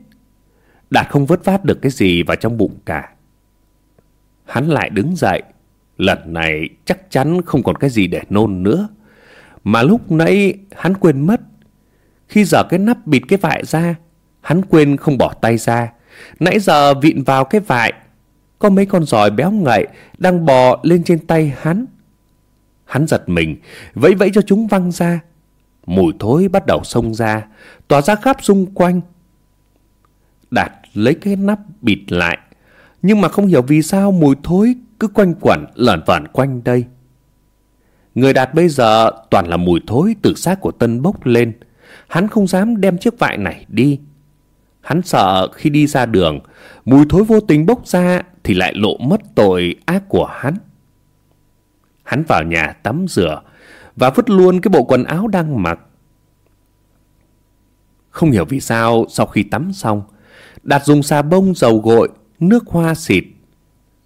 Đạt không vớt vát được cái gì vào trong bụng cả. Hắn lại đứng dậy. Lần này chắc chắn không còn cái gì để nôn nữa. Mà lúc nãy hắn quên mất. Khi giờ cái nắp bịt cái vại ra, hắn quên không bỏ tay ra. Nãy giờ vịn vào cái vại, có mấy con giòi béo ngậy đang bò lên trên tay hắn. Hắn giật mình, vẫy vẫy cho chúng văng ra. Mùi thối bắt đầu xông ra, tỏa ra khắp xung quanh. Đạt lấy cái nắp bịt lại, nhưng mà không hiểu vì sao mùi thối cứ quanh quẩn lởn vởn quanh đây. Người đạt bây giờ toàn là mùi thối từ xác của Tân bốc lên. Hắn không dám đem chiếc vại này đi. Hắn sợ khi đi ra đường, mùi thối vô tình bốc ra thì lại lộ mất tội ác của hắn. Hắn vào nhà tắm rửa và vứt luôn cái bộ quần áo đang mặc. Không hiểu vì sao sau khi tắm xong, Đạt dùng xà bông dầu gội nước hoa xịt,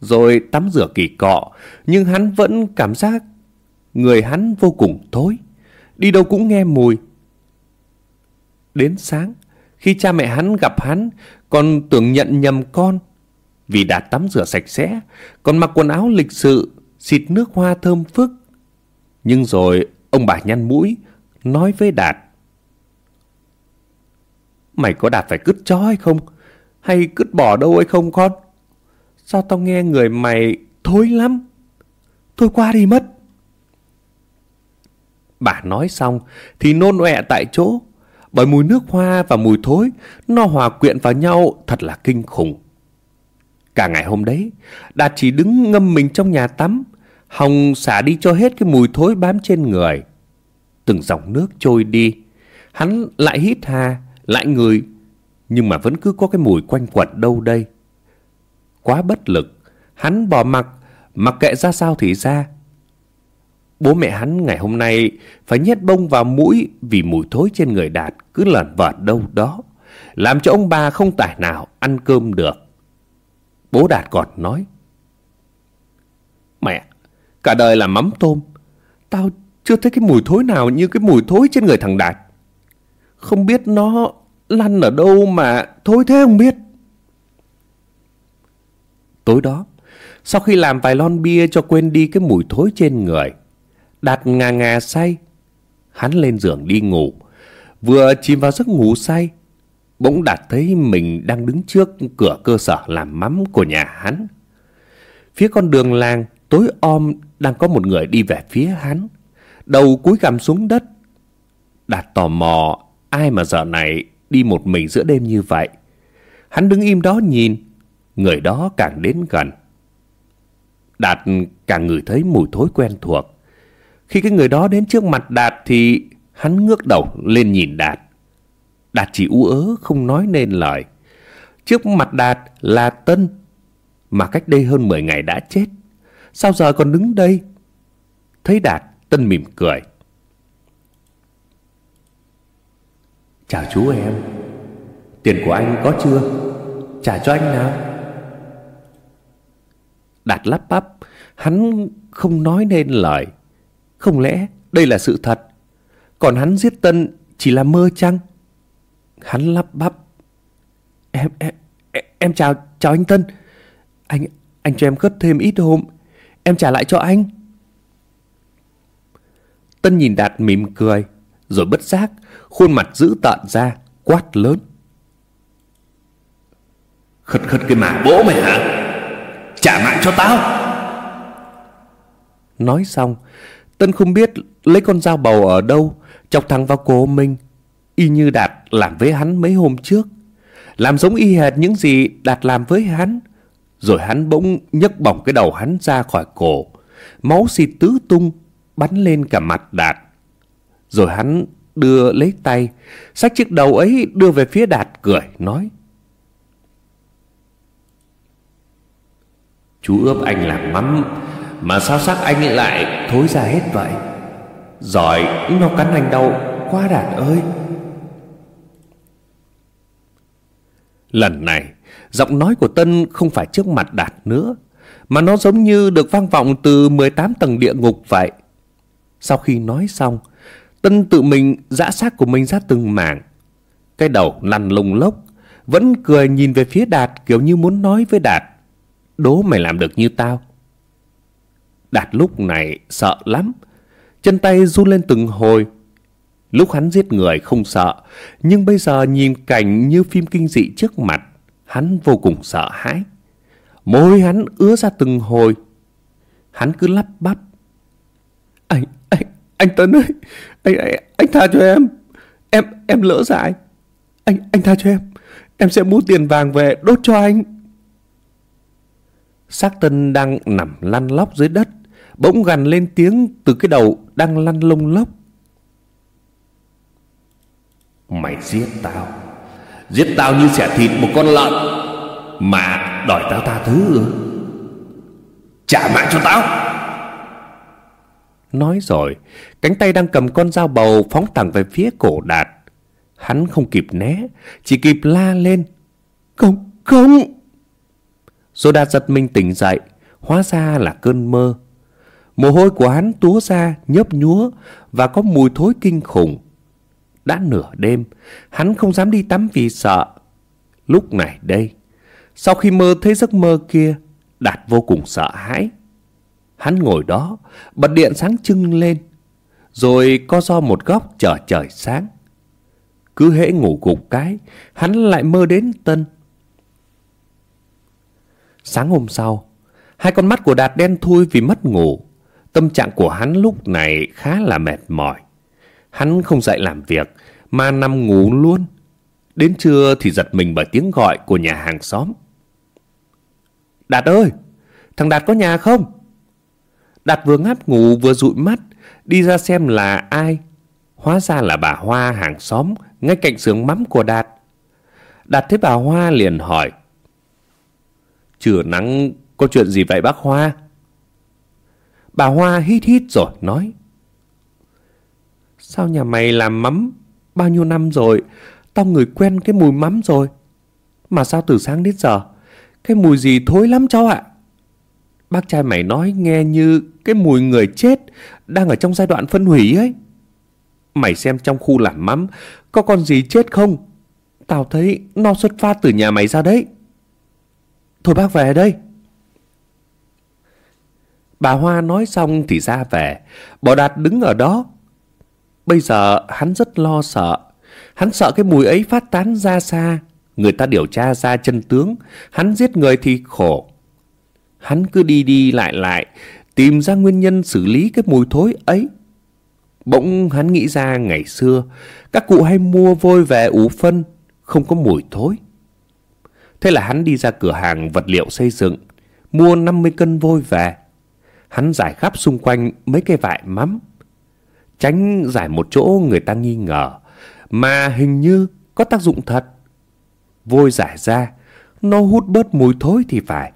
rồi tắm rửa kỳ cọ, nhưng hắn vẫn cảm giác người hắn vô cùng thối, đi đâu cũng nghe mùi. Đến sáng, khi cha mẹ hắn gặp hắn, còn tưởng nhận nhầm con, vì đã tắm rửa sạch sẽ, còn mặc quần áo lịch sự, xịt nước hoa thơm phức. Nhưng rồi ông bà nhăn mũi, nói với Đạt. Mày có Đạt phải cứt chó hay không? Hay cứt bỏ đâu ấy không con? Sao tao nghe người mày thối lắm? Thôi qua đi mất. Bà nói xong thì nôn ọe tại chỗ, bởi mùi nước hoa và mùi thối nó hòa quyện vào nhau thật là kinh khủng. Cả ngày hôm đấy, Đạt chỉ đứng ngâm mình trong nhà tắm, hòng xả đi cho hết cái mùi thối bám trên người. Từng dòng nước trôi đi, hắn lại hít hà, lại người, nhưng mà vẫn cứ có cái mùi quanh quẩn đâu đây. Quá bất lực, hắn bỏ mặc, mặc kệ ra sao thì ra. Bố mẹ hắn ngày hôm nay phải nhét bông vào mũi vì mùi thối trên người Đạt cứ lẩn vợt đâu đó, làm cho ông bà không tài nào ăn cơm được. Bố Đạt còn nói, Mẹ, cả đời là mắm tôm, tao chưa thấy cái mùi thối nào như cái mùi thối trên người thằng Đạt. Không biết nó lăn ở đâu mà thối thế không biết. Tối đó, sau khi làm vài lon bia cho quên đi cái mùi thối trên người, Đạt ngà ngà say. Hắn lên giường đi ngủ. Vừa chìm vào giấc ngủ say, bỗng Đạt thấy mình đang đứng trước cửa cơ sở làm mắm của nhà hắn. Phía con đường làng, tối om đang có một người đi về phía hắn. Đầu cúi gằm xuống đất. Đạt tò mò ai mà giờ này đi một mình giữa đêm như vậy. Hắn đứng im đó nhìn, người đó càng đến gần. Đạt càng ngửi thấy mùi thối quen thuộc. Khi cái người đó đến trước mặt Đạt thì hắn ngước đầu lên nhìn Đạt. Đạt chỉ ú ớ không nói nên lời. Trước mặt Đạt là Tân, mà cách đây hơn 10 ngày đã chết. Sao giờ còn đứng đây? Thấy Đạt, Tân mỉm cười. Chào chú em. Tiền của anh có chưa? Trả cho anh nào. Đạt lắp bắp, hắn không nói nên lời. Không lẽ đây là sự thật? Còn hắn giết Tân chỉ là mơ chăng? Hắn lắp bắp. Em, em, em chào, chào anh Tân. Anh, anh cho em cất thêm ít hôm. Em trả lại cho anh. Tân nhìn Đạt mỉm cười, rồi bất giác, khuôn mặt dữ tợn ra, quát lớn. Khất khất cái mà bố mày hả? Trả mạng cho tao! Nói xong, Tân không biết lấy con dao bầu ở đâu, chọc thẳng vào cổ mình, y như Đạt làm với hắn mấy hôm trước. Làm giống y hệt những gì Đạt làm với hắn. Rồi hắn bỗng nhấc bỏng cái đầu hắn ra khỏi cổ. Máu xịt tứ tung, bắn lên cả mặt Đạt. Rồi hắn đưa lấy tay, xách chiếc đầu ấy đưa về phía Đạt cười, nói. Chú ướp anh làm mắm mà sao xác anh lại thối ra hết vậy Giỏi nó cắn anh đau quá đạt ơi Lần này Giọng nói của Tân không phải trước mặt Đạt nữa Mà nó giống như được vang vọng từ 18 tầng địa ngục vậy Sau khi nói xong Tân tự mình giã xác của mình ra từng mảng Cái đầu lăn lùng lốc Vẫn cười nhìn về phía Đạt kiểu như muốn nói với Đạt Đố mày làm được như tao Đạt lúc này sợ lắm. Chân tay run lên từng hồi. Lúc hắn giết người không sợ, nhưng bây giờ nhìn cảnh như phim kinh dị trước mặt, hắn vô cùng sợ hãi. Môi hắn ứa ra từng hồi. Hắn cứ lắp bắp. Anh, anh, anh Tân ơi, anh, anh, anh tha cho em. Em, em lỡ dại. Anh, anh tha cho em. Em sẽ mua tiền vàng về đốt cho anh. Xác Tân đang nằm lăn lóc dưới đất bỗng gằn lên tiếng từ cái đầu đang lăn lông lốc. Mày giết tao, giết tao như xẻ thịt một con lợn, mà đòi tao tha thứ ư? Trả mạng cho tao! Nói rồi, cánh tay đang cầm con dao bầu phóng thẳng về phía cổ Đạt. Hắn không kịp né, chỉ kịp la lên. Không, không! Rồi Đạt giật mình tỉnh dậy, hóa ra là cơn mơ. Mồ hôi của hắn túa ra nhấp nhúa và có mùi thối kinh khủng. Đã nửa đêm, hắn không dám đi tắm vì sợ. Lúc này đây, sau khi mơ thấy giấc mơ kia, Đạt vô cùng sợ hãi. Hắn ngồi đó, bật điện sáng trưng lên, rồi co do một góc chờ trời sáng. Cứ hễ ngủ gục cái, hắn lại mơ đến Tân. Sáng hôm sau, hai con mắt của Đạt đen thui vì mất ngủ. Tâm trạng của hắn lúc này khá là mệt mỏi. Hắn không dậy làm việc, mà nằm ngủ luôn. Đến trưa thì giật mình bởi tiếng gọi của nhà hàng xóm. Đạt ơi, thằng Đạt có nhà không? Đạt vừa ngáp ngủ vừa dụi mắt, đi ra xem là ai. Hóa ra là bà Hoa hàng xóm, ngay cạnh xưởng mắm của Đạt. Đạt thấy bà Hoa liền hỏi. Trưa nắng có chuyện gì vậy bác Hoa? Bà Hoa hít hít rồi nói. Sao nhà mày làm mắm bao nhiêu năm rồi, tao người quen cái mùi mắm rồi. Mà sao từ sáng đến giờ, cái mùi gì thối lắm cháu ạ. Bác trai mày nói nghe như cái mùi người chết đang ở trong giai đoạn phân hủy ấy. Mày xem trong khu làm mắm, có con gì chết không? Tao thấy nó xuất phát từ nhà mày ra đấy. Thôi bác về đây. Bà Hoa nói xong thì ra về. Bỏ Đạt đứng ở đó. Bây giờ hắn rất lo sợ. Hắn sợ cái mùi ấy phát tán ra xa. Người ta điều tra ra chân tướng. Hắn giết người thì khổ. Hắn cứ đi đi lại lại. Tìm ra nguyên nhân xử lý cái mùi thối ấy. Bỗng hắn nghĩ ra ngày xưa. Các cụ hay mua vôi về ủ phân. Không có mùi thối. Thế là hắn đi ra cửa hàng vật liệu xây dựng. Mua 50 cân vôi về. Hắn giải khắp xung quanh mấy cây vại mắm. Tránh giải một chỗ người ta nghi ngờ. Mà hình như có tác dụng thật. Vôi giải ra, nó hút bớt mùi thối thì phải.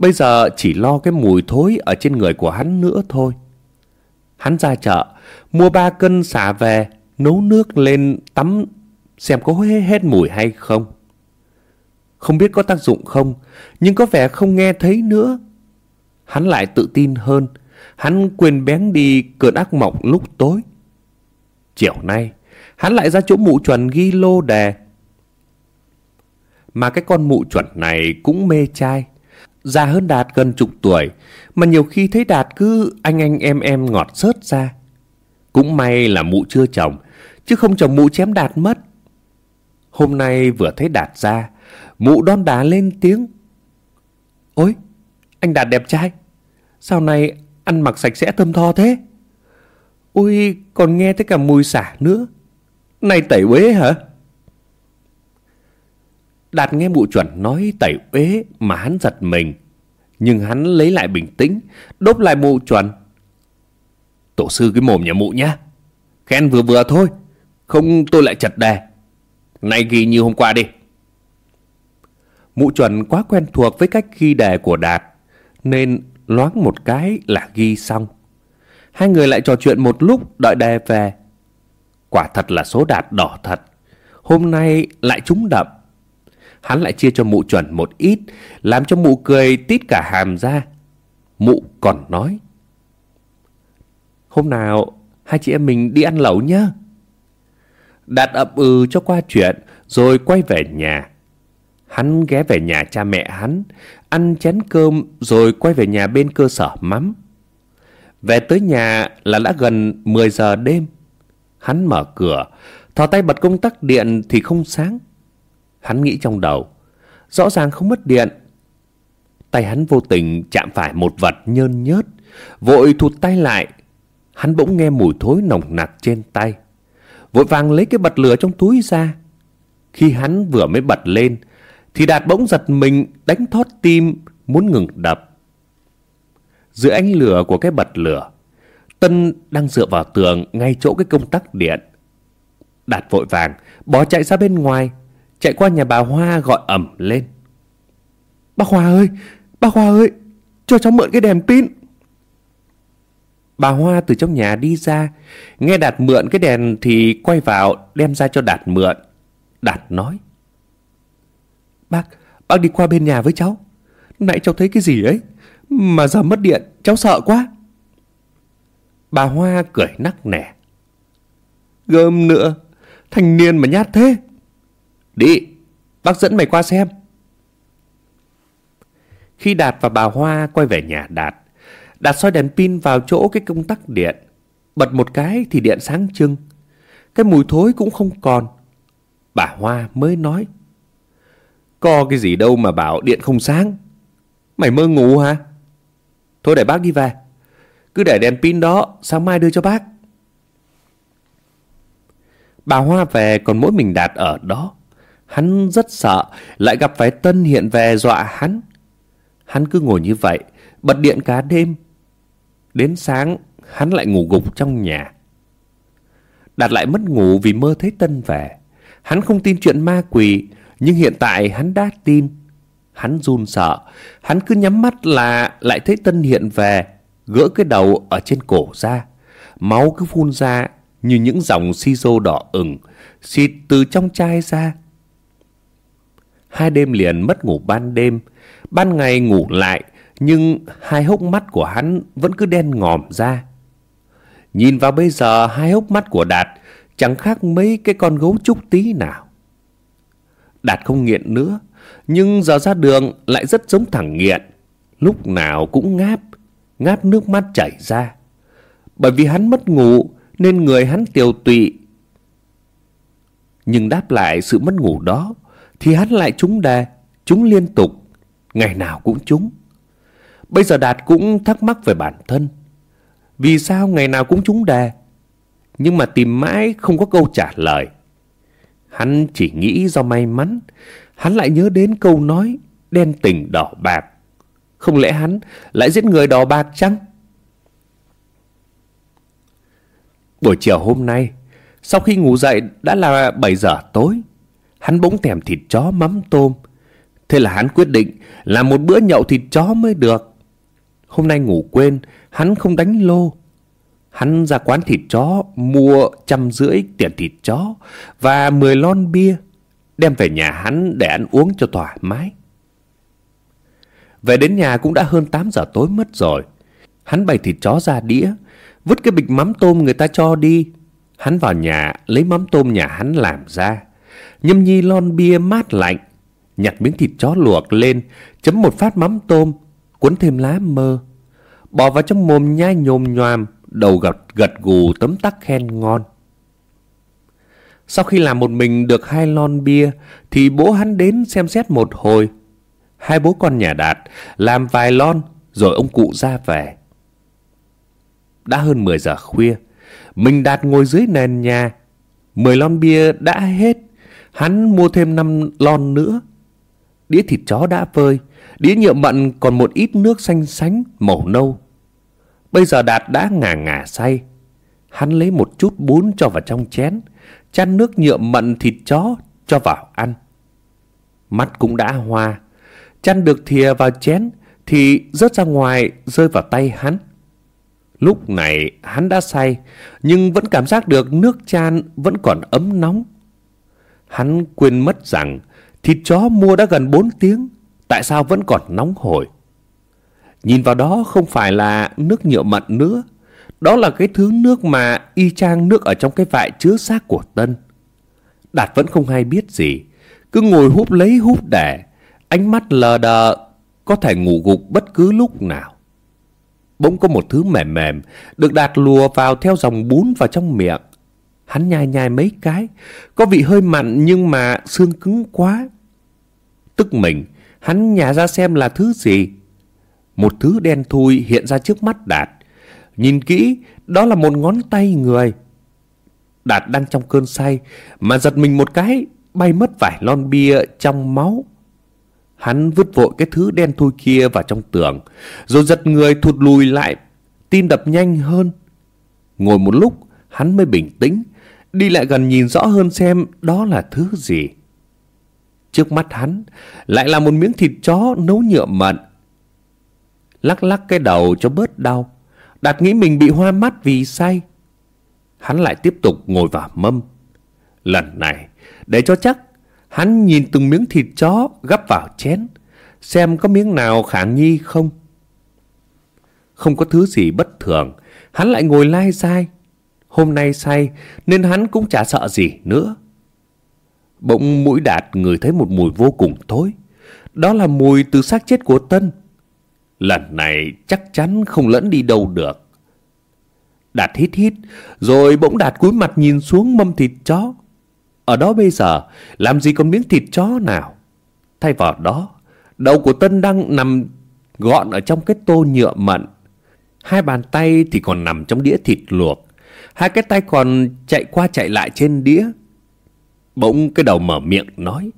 Bây giờ chỉ lo cái mùi thối ở trên người của hắn nữa thôi. Hắn ra chợ, mua ba cân xả về, nấu nước lên tắm xem có hết mùi hay không. Không biết có tác dụng không, nhưng có vẻ không nghe thấy nữa. Hắn lại tự tin hơn, hắn quên bén đi cơn ác mộng lúc tối. Chiều nay, hắn lại ra chỗ mụ chuẩn ghi lô đề. Mà cái con mụ chuẩn này cũng mê trai. Già hơn Đạt gần chục tuổi, mà nhiều khi thấy Đạt cứ anh anh em em ngọt sớt ra. Cũng may là mụ chưa chồng, chứ không chồng mụ chém Đạt mất. Hôm nay vừa thấy Đạt ra, mụ đón đá lên tiếng. Ôi, anh Đạt đẹp trai. Sao này ăn mặc sạch sẽ thơm tho thế? Ui, còn nghe thấy cả mùi xả nữa. Này tẩy uế hả? Đạt nghe mụ chuẩn nói tẩy uế mà hắn giật mình. Nhưng hắn lấy lại bình tĩnh, đốt lại mụ chuẩn. Tổ sư cái mồm nhà mụ nhá. Khen vừa vừa thôi, không tôi lại chật đề. Này ghi như hôm qua đi. Mụ chuẩn quá quen thuộc với cách ghi đề của Đạt, nên loáng một cái là ghi xong. Hai người lại trò chuyện một lúc đợi đề về. Quả thật là số Đạt đỏ thật. Hôm nay lại trúng đậm. Hắn lại chia cho mụ chuẩn một ít, làm cho mụ cười tít cả hàm ra. Mụ còn nói. Hôm nào hai chị em mình đi ăn lẩu nhá. Đạt ậm ừ cho qua chuyện rồi quay về nhà. Hắn ghé về nhà cha mẹ hắn, ăn chén cơm rồi quay về nhà bên cơ sở mắm. Về tới nhà là đã gần 10 giờ đêm. Hắn mở cửa, thò tay bật công tắc điện thì không sáng. Hắn nghĩ trong đầu, rõ ràng không mất điện. Tay hắn vô tình chạm phải một vật nhơn nhớt, vội thụt tay lại. Hắn bỗng nghe mùi thối nồng nặc trên tay. Vội vàng lấy cái bật lửa trong túi ra. Khi hắn vừa mới bật lên, thì Đạt bỗng giật mình đánh thót tim muốn ngừng đập. Giữa ánh lửa của cái bật lửa, Tân đang dựa vào tường ngay chỗ cái công tắc điện. Đạt vội vàng, bỏ chạy ra bên ngoài, chạy qua nhà bà Hoa gọi ẩm lên. Bác Hoa ơi, bác Hoa ơi, cho cháu mượn cái đèn pin. Bà Hoa từ trong nhà đi ra, nghe Đạt mượn cái đèn thì quay vào đem ra cho Đạt mượn. Đạt nói. Bác, bác đi qua bên nhà với cháu. Nãy cháu thấy cái gì ấy, mà giờ mất điện, cháu sợ quá. Bà Hoa cười nắc nẻ. Gơm nữa, thanh niên mà nhát thế. Đi, bác dẫn mày qua xem. Khi Đạt và bà Hoa quay về nhà Đạt, Đạt soi đèn pin vào chỗ cái công tắc điện. Bật một cái thì điện sáng trưng. Cái mùi thối cũng không còn. Bà Hoa mới nói. Có cái gì đâu mà bảo điện không sáng. Mày mơ ngủ hả? Thôi để bác đi về. Cứ để đèn pin đó Sáng mai đưa cho bác Bà Hoa về còn mỗi mình Đạt ở đó Hắn rất sợ, Lại gặp phải Tân hiện về dọa hắn. Hắn cứ ngồi như vậy, Bật điện cả đêm. Đến sáng, hắn lại ngủ gục trong nhà. Đạt lại mất ngủ vì mơ thấy Tân về Hắn không tin chuyện ma quỷ, Nhưng hiện tại hắn đã tin. Hắn run sợ, Hắn cứ nhắm mắt là lại thấy Tân hiện về Gỡ cái đầu ở trên cổ ra. Máu cứ phun ra Như những dòng si rô đỏ ửng, Xịt từ trong chai ra. Hai đêm liền mất ngủ ban đêm. Ban ngày ngủ lại, Nhưng hai hốc mắt của hắn Vẫn cứ đen ngòm ra. Nhìn vào bây giờ, Hai hốc mắt của Đạt Chẳng khác mấy cái con gấu trúc tí nào. Đạt không nghiện nữa, Nhưng giờ ra đường lại rất giống thằng nghiện. Lúc nào cũng ngáp Ngáp nước mắt chảy ra. Bởi vì hắn mất ngủ, Nên người hắn tiều tụy. Nhưng đáp lại sự mất ngủ đó thì hắn lại trúng đề Trúng liên tục, Ngày nào cũng trúng. Bây giờ Đạt cũng thắc mắc về bản thân. Vì sao ngày nào cũng trúng đề Nhưng mà tìm mãi không có câu trả lời? Hắn chỉ nghĩ do may mắn, Hắn lại nhớ đến câu nói, Đen tình đỏ bạc. Không lẽ hắn lại giết người đỏ bạc chăng? Buổi chiều hôm nay, Sau khi ngủ dậy đã là 7 giờ tối. Hắn bỗng thèm thịt chó mắm tôm Thế là hắn quyết định làm một bữa nhậu thịt chó mới được. Hôm nay ngủ quên, hắn không đánh lô. Hắn ra quán thịt chó mua trăm rưỡi tiền thịt chó và mười lon bia, đem về nhà hắn để ăn uống cho thoải mái. Về đến nhà cũng đã hơn 8 giờ tối mất rồi. Hắn bày thịt chó ra đĩa, vứt cái bịch mắm tôm người ta cho đi. Hắn vào nhà lấy mắm tôm nhà hắn làm ra. Nhâm nhi lon bia mát lạnh, nhặt miếng thịt chó luộc lên, chấm một phát mắm tôm, cuốn thêm lá mơ. Bỏ vào trong mồm nhai nhồm nhoàm, đầu gật gật gù tấm tắc khen ngon. Sau khi làm một mình được hai lon bia, thì bố hắn đến xem xét một hồi. Hai bố con nhà Đạt làm vài lon, rồi ông cụ ra về. Đã hơn 10 giờ khuya, mình Đạt ngồi dưới nền nhà. 10 lon bia đã hết, hắn mua thêm 5 lon nữa. Đĩa thịt chó đã vơi, đĩa nhựa mận còn một ít nước xanh xánh, màu nâu. Bây giờ Đạt đã ngả ngả say. Hắn lấy một chút bún cho vào trong chén, chăn nước nhựa mận thịt chó cho vào ăn. Mắt cũng đã hoa, chăn được thìa vào chén thì rớt ra ngoài rơi vào tay hắn. Lúc này hắn đã say, nhưng vẫn cảm giác được nước chan vẫn còn ấm nóng. Hắn quên mất rằng Thịt chó mua đã gần 4 tiếng, Tại sao vẫn còn nóng hổi? Nhìn vào đó không phải là nước nhựa mặn nữa, Đó là cái thứ nước mà y chang nước ở trong cái vại chứa xác của Tân. Đạt vẫn không hay biết gì, Cứ ngồi hút lấy hút để, Ánh mắt lờ đờ, Có thể ngủ gục bất cứ lúc nào. Bỗng có một thứ mềm mềm Được Đạt lùa vào theo dòng bún vào trong miệng. Hắn nhai nhai mấy cái, có vị hơi mặn nhưng mà xương cứng quá. Tức mình, hắn nhả ra xem là thứ gì. Một thứ đen thui hiện ra trước mắt Đạt. Nhìn kỹ, đó là một ngón tay người. Đạt đang trong cơn say, mà giật mình một cái, bay mất vài lon bia trong máu. Hắn vứt vội cái thứ đen thui kia vào trong tường, rồi giật người thụt lùi lại, tim đập nhanh hơn. Ngồi một lúc, hắn mới bình tĩnh, đi lại gần nhìn rõ hơn xem đó là thứ gì. Trước mắt hắn lại là một miếng thịt chó nấu nhựa mận. Lắc lắc cái đầu cho bớt đau. Đạt nghĩ mình bị hoa mắt vì say. Hắn lại tiếp tục ngồi vào mâm. Lần này, để cho chắc, hắn nhìn từng miếng thịt chó gắp vào chén, xem có miếng nào khả nghi không. Không có thứ gì bất thường, hắn lại ngồi lai dai, Hôm nay say nên hắn cũng chả sợ gì nữa. Bỗng mũi đạt ngửi thấy một mùi vô cùng thối. Đó là mùi từ xác chết của Tân. Lần này chắc chắn không lẫn đi đâu được. Đạt hít hít, rồi bỗng Đạt cúi mặt nhìn xuống mâm thịt chó. Ở đó bây giờ, làm gì còn miếng thịt chó nào? Thay vào đó, đầu của Tân đang nằm gọn ở trong cái tô nhựa mận. Hai bàn tay thì còn nằm trong đĩa thịt luộc. Hai cái tay còn chạy qua chạy lại trên đĩa. Bỗng cái đầu mở miệng nói.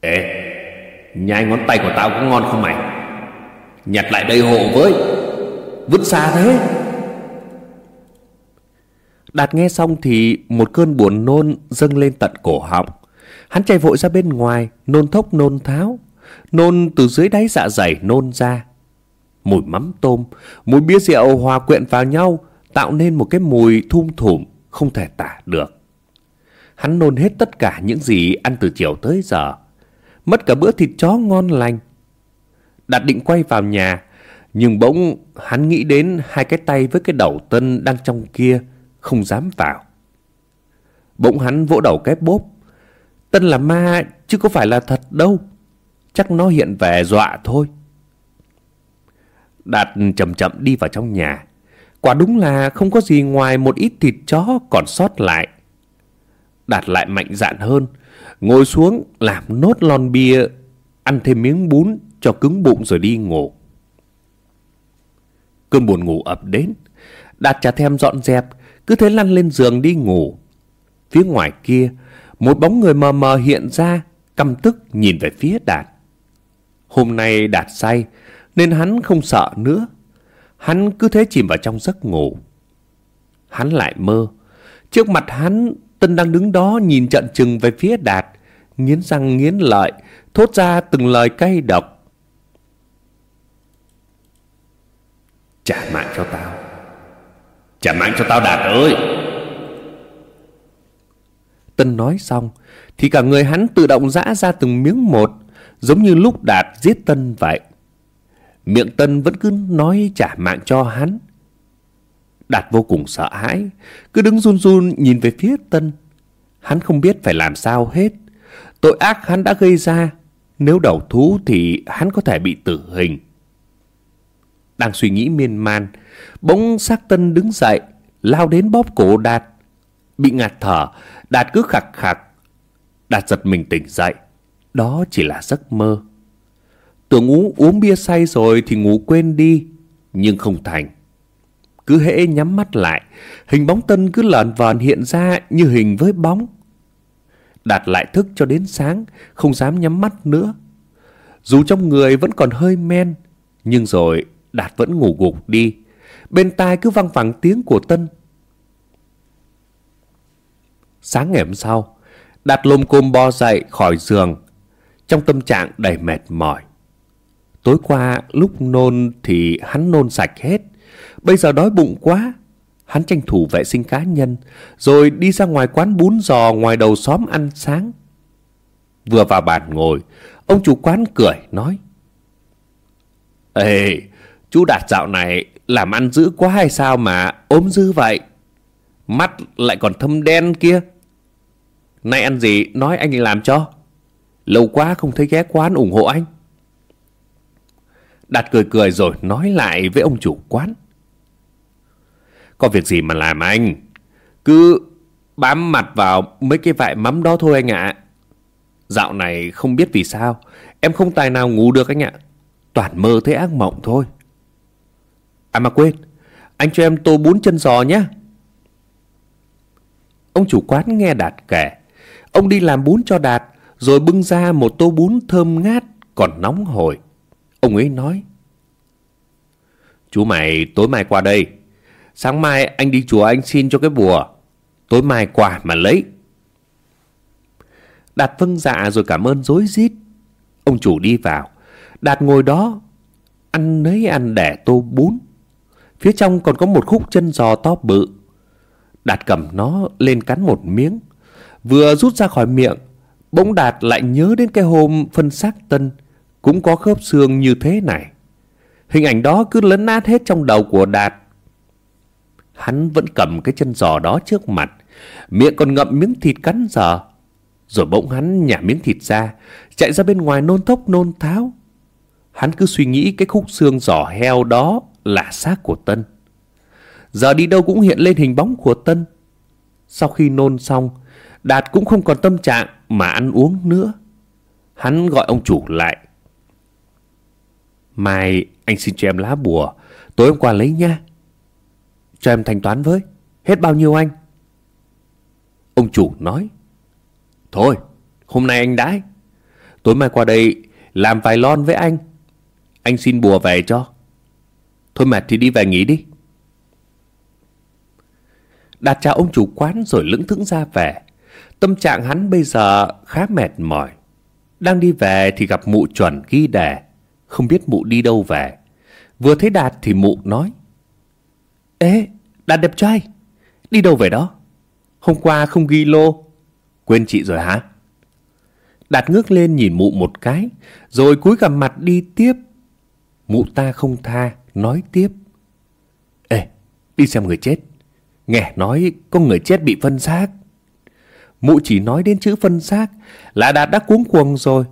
Ê, nhai ngón tay của tao có ngon không mày? Nhặt lại đây hộ với. Vứt xa thế. Đạt nghe xong thì một cơn buồn nôn dâng lên tận cổ họng. Hắn chạy vội ra bên ngoài, nôn thốc nôn tháo. Nôn từ dưới đáy dạ dày nôn ra. Mùi mắm tôm, mùi bia rượu hòa quyện vào nhau, tạo nên một cái mùi thum thủm, không thể tả được. Hắn nôn hết tất cả những gì ăn từ chiều tới giờ. Mất cả bữa thịt chó ngon lành. Đạt định quay vào nhà, nhưng bỗng hắn nghĩ đến hai cái tay với cái đầu tân đang trong kia, không dám vào. Bỗng hắn vỗ đầu cái bốp. Tân là ma chứ có phải là thật đâu. Chắc nó hiện về dọa thôi. Đạt chậm chậm đi vào trong nhà. Quả đúng là không có gì ngoài một ít thịt chó còn sót lại. Đạt lại mạnh dạn hơn. Ngồi xuống làm nốt lon bia. Ăn thêm miếng bún cho cứng bụng rồi đi ngủ. Cơn buồn ngủ ập đến. Đạt chả thêm dọn dẹp cứ thế lăn lên giường đi ngủ. Phía ngoài kia, một bóng người mờ mờ hiện ra, căm tức nhìn về phía Đạt. Hôm nay Đạt say, nên hắn không sợ nữa. Hắn cứ thế chìm vào trong giấc ngủ. Hắn lại mơ. Trước mặt hắn, Tân đang đứng đó nhìn trận chừng về phía Đạt, nghiến răng nghiến lợi, thốt ra từng lời cay độc. Trả mạng cho tao. Trả mạng cho tao Đạt ơi Tân nói xong Thì cả người hắn tự động rã ra từng miếng một Giống như lúc Đạt giết Tân vậy Miệng Tân vẫn cứ nói trả mạng cho hắn Đạt vô cùng sợ hãi Cứ đứng run run nhìn về phía Tân Hắn không biết phải làm sao hết Tội ác hắn đã gây ra Nếu đầu thú thì hắn có thể bị tử hình Đang suy nghĩ miên man Bỗng xác tân đứng dậy, lao đến bóp cổ Đạt. Bị ngạt thở, Đạt cứ khạc khạc. Đạt giật mình tỉnh dậy. Đó chỉ là giấc mơ. Tưởng uống, uống bia say rồi thì ngủ quên đi, nhưng không thành. Cứ hễ nhắm mắt lại, hình bóng tân cứ lợn vờn hiện ra như hình với bóng. Đạt lại thức cho đến sáng, không dám nhắm mắt nữa. Dù trong người vẫn còn hơi men, nhưng rồi Đạt vẫn ngủ gục đi, Bên tai cứ văng vẳng tiếng của Tân. Sáng ngày hôm sau, Đạt lồm cồm bò dậy khỏi giường, trong tâm trạng đầy mệt mỏi. Tối qua lúc nôn thì hắn nôn sạch hết, bây giờ đói bụng quá. Hắn tranh thủ vệ sinh cá nhân, rồi đi ra ngoài quán bún giò ngoài đầu xóm ăn sáng. Vừa vào bàn ngồi, ông chủ quán cười nói. Ê, chú Đạt dạo này làm ăn dữ quá hay sao mà ốm dữ vậy? Mắt lại còn thâm đen kia. Nay ăn gì nói anh làm cho. Lâu quá không thấy ghé quán ủng hộ anh. Đạt cười cười rồi nói lại với ông chủ quán. Có việc gì mà làm anh? Cứ bám mặt vào mấy cái vại mắm đó thôi anh ạ. Dạo này không biết vì sao, em không tài nào ngủ được anh ạ. Toàn mơ thấy ác mộng thôi. À mà quên, anh cho em tô bún chân giò nhé. Ông chủ quán nghe Đạt kể. Ông đi làm bún cho Đạt, rồi bưng ra một tô bún thơm ngát, còn nóng hổi. Ông ấy nói. Chú mày tối mai qua đây. Sáng mai anh đi chùa anh xin cho cái bùa. Tối mai qua mà lấy. Đạt vâng dạ rồi cảm ơn dối rít Ông chủ đi vào. Đạt ngồi đó, ăn nấy ăn đẻ tô bún. Phía trong còn có một khúc chân giò to bự. Đạt cầm nó lên cắn một miếng. Vừa rút ra khỏi miệng, bỗng Đạt lại nhớ đến cái hôm phân xác tân, cũng có khớp xương như thế này. Hình ảnh đó cứ lấn nát hết trong đầu của Đạt. Hắn vẫn cầm cái chân giò đó trước mặt, miệng còn ngậm miếng thịt cắn dở. Rồi bỗng hắn nhả miếng thịt ra, chạy ra bên ngoài nôn thốc nôn tháo. Hắn cứ suy nghĩ cái khúc xương giò heo đó là xác của Tân. Giờ đi đâu cũng hiện lên hình bóng của Tân. Sau khi nôn xong, Đạt cũng không còn tâm trạng mà ăn uống nữa. Hắn gọi ông chủ lại. Mai, anh xin cho em lá bùa. Tối hôm qua lấy nha. Cho em thanh toán với. Hết bao nhiêu anh? Ông chủ nói. Thôi, hôm nay anh đãi. Tối mai qua đây, làm vài lon với anh. Anh xin bùa về cho. Thôi mệt thì đi về nghỉ đi. Đạt chào ông chủ quán rồi lững thững ra về. Tâm trạng hắn bây giờ khá mệt mỏi. Đang đi về thì gặp mụ chuẩn ghi đề. Không biết mụ đi đâu về. Vừa thấy Đạt thì mụ nói, Ê, Đạt đẹp trai, Đi đâu về đó? Hôm qua không ghi lô. Quên chị rồi hả? Đạt ngước lên nhìn mụ một cái, Rồi cúi gằm mặt đi tiếp. Mụ ta không tha, Nói tiếp, Ê, đi xem người chết. Nghe nói có người chết bị phân xác. Mụ chỉ nói đến chữ phân xác Là Đạt đã cuống cuồng rồi,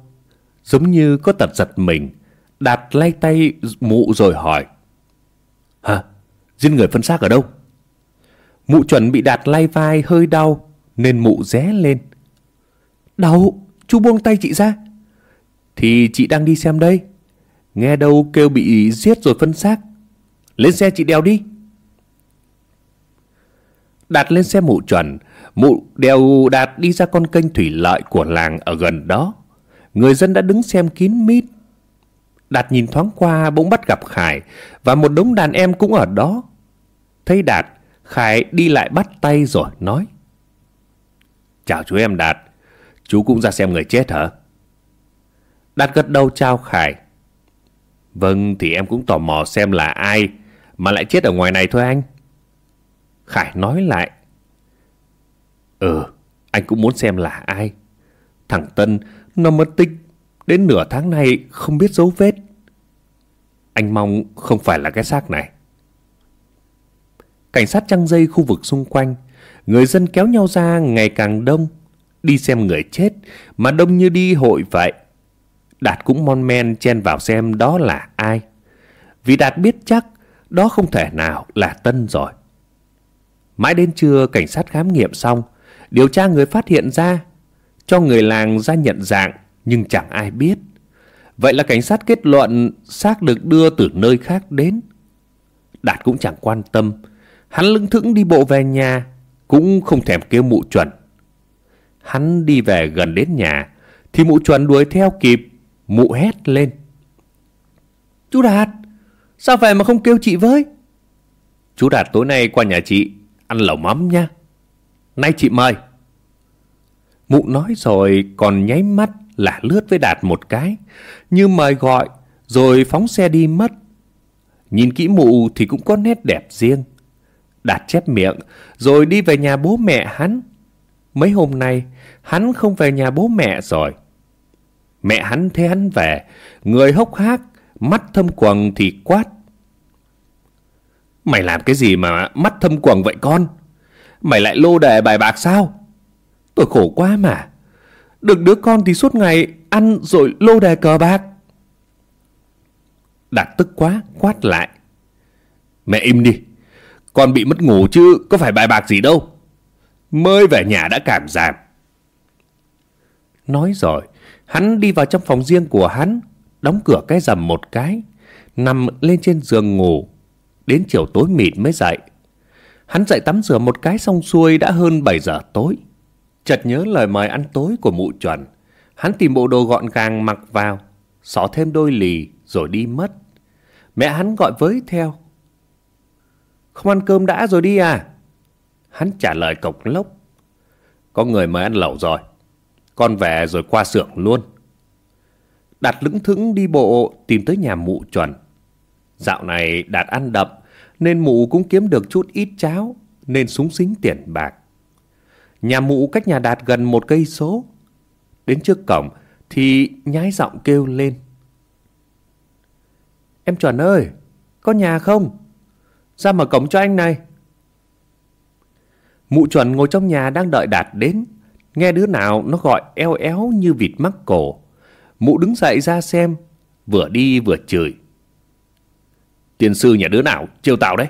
Giống như có tật giật mình. Đạt lay tay mụ rồi hỏi, Hả? Giết người phân xác ở đâu? Mụ chuẩn bị Đạt lay vai hơi đau Nên mụ ré lên, Đau, Chú buông tay chị ra. Thì chị đang đi xem đây. Nghe đâu kêu bị giết rồi phân xác. Lên xe chị đeo đi. Đạt lên xe mụ chuẩn, Mụ đèo Đạt đi ra con kênh thủy lợi của làng ở gần đó. Người dân đã đứng xem kín mít. Đạt nhìn thoáng qua bỗng bắt gặp Khải, Và một đống đàn em cũng ở đó. Thấy Đạt, Khải đi lại bắt tay rồi nói, Chào chú em Đạt, Chú cũng ra xem người chết hả? Đạt gật đầu chào Khải Vâng thì em cũng tò mò xem là ai Mà lại chết ở ngoài này thôi anh. Khải nói lại Ừ Anh cũng muốn xem là ai. Thằng Tân, Nó mất tích Đến nửa tháng nay không biết dấu vết. Anh mong không phải là cái xác này. Cảnh sát trăng dây khu vực xung quanh, Người dân kéo nhau ra ngày càng đông, Đi xem người chết Mà đông như đi hội vậy. Đạt cũng mon men chen vào xem đó là ai. Vì Đạt biết chắc Đó không thể nào là Tân rồi. Mãi đến trưa cảnh sát khám nghiệm xong, Điều tra người phát hiện ra, Cho người làng ra nhận dạng nhưng chẳng ai biết. Vậy là cảnh sát kết luận xác được đưa từ nơi khác đến. Đạt cũng chẳng quan tâm. Hắn lưng thững đi bộ về nhà, Cũng không thèm kêu mụ chuẩn. Hắn đi về gần đến nhà, Thì mụ chuẩn đuổi theo kịp, Mụ hét lên. Chú Đạt, Sao về mà không kêu chị với? Chú Đạt tối nay qua nhà chị Ăn lẩu mắm nha. Nay chị mời. Mụ nói rồi còn nháy mắt là lướt với Đạt một cái, Như mời gọi, Rồi phóng xe đi mất. Nhìn kỹ mụ thì cũng có nét đẹp riêng. Đạt chép miệng, Rồi đi về nhà bố mẹ hắn. Mấy hôm nay, Hắn không về nhà bố mẹ rồi. Mẹ hắn thấy hắn về, Người hốc hác, Mắt thâm quầng thì quát. Mày làm cái gì mà mắt thâm quầng vậy con? Mày lại lô đề bài bạc sao? Tôi khổ quá mà. Được đứa con thì suốt ngày Ăn rồi lô đề cờ bạc. Đạt tức quá, quát lại. Mẹ im đi, Con bị mất ngủ chứ có phải bài bạc gì đâu. Mới về nhà đã cảm giảm. Nói rồi, Hắn đi vào trong phòng riêng của hắn, Đóng cửa cái rầm một cái, Nằm lên trên giường ngủ. Đến chiều tối mịt mới dậy. Hắn dậy tắm rửa một cái xong xuôi Đã hơn 7 giờ tối. Chợt nhớ lời mời ăn tối của mụ chuẩn. Hắn tìm bộ đồ gọn gàng mặc vào, Xỏ thêm đôi lì Rồi đi mất. Mẹ hắn gọi với theo. Không ăn cơm đã rồi đi à? Hắn trả lời cộc lốc. Có người mời ăn lẩu rồi. Con về rồi qua xưởng luôn. Đạt lững thững đi bộ Tìm tới nhà mụ chuẩn. Dạo này Đạt ăn đậm, Nên mụ cũng kiếm được chút ít cháo, Nên súng xính tiền bạc. Nhà mụ cách nhà Đạt gần một cây số. Đến trước cổng Thì nhái giọng kêu lên. Em chuẩn ơi, Có nhà không? Ra mở cổng cho anh này? Mụ chuẩn ngồi trong nhà đang đợi Đạt đến. Nghe đứa nào nó gọi eo éo như vịt mắc cổ. Mụ đứng dậy ra xem, Vừa đi vừa chửi. Tiền sư nhà đứa nào, chiêu tạo đấy.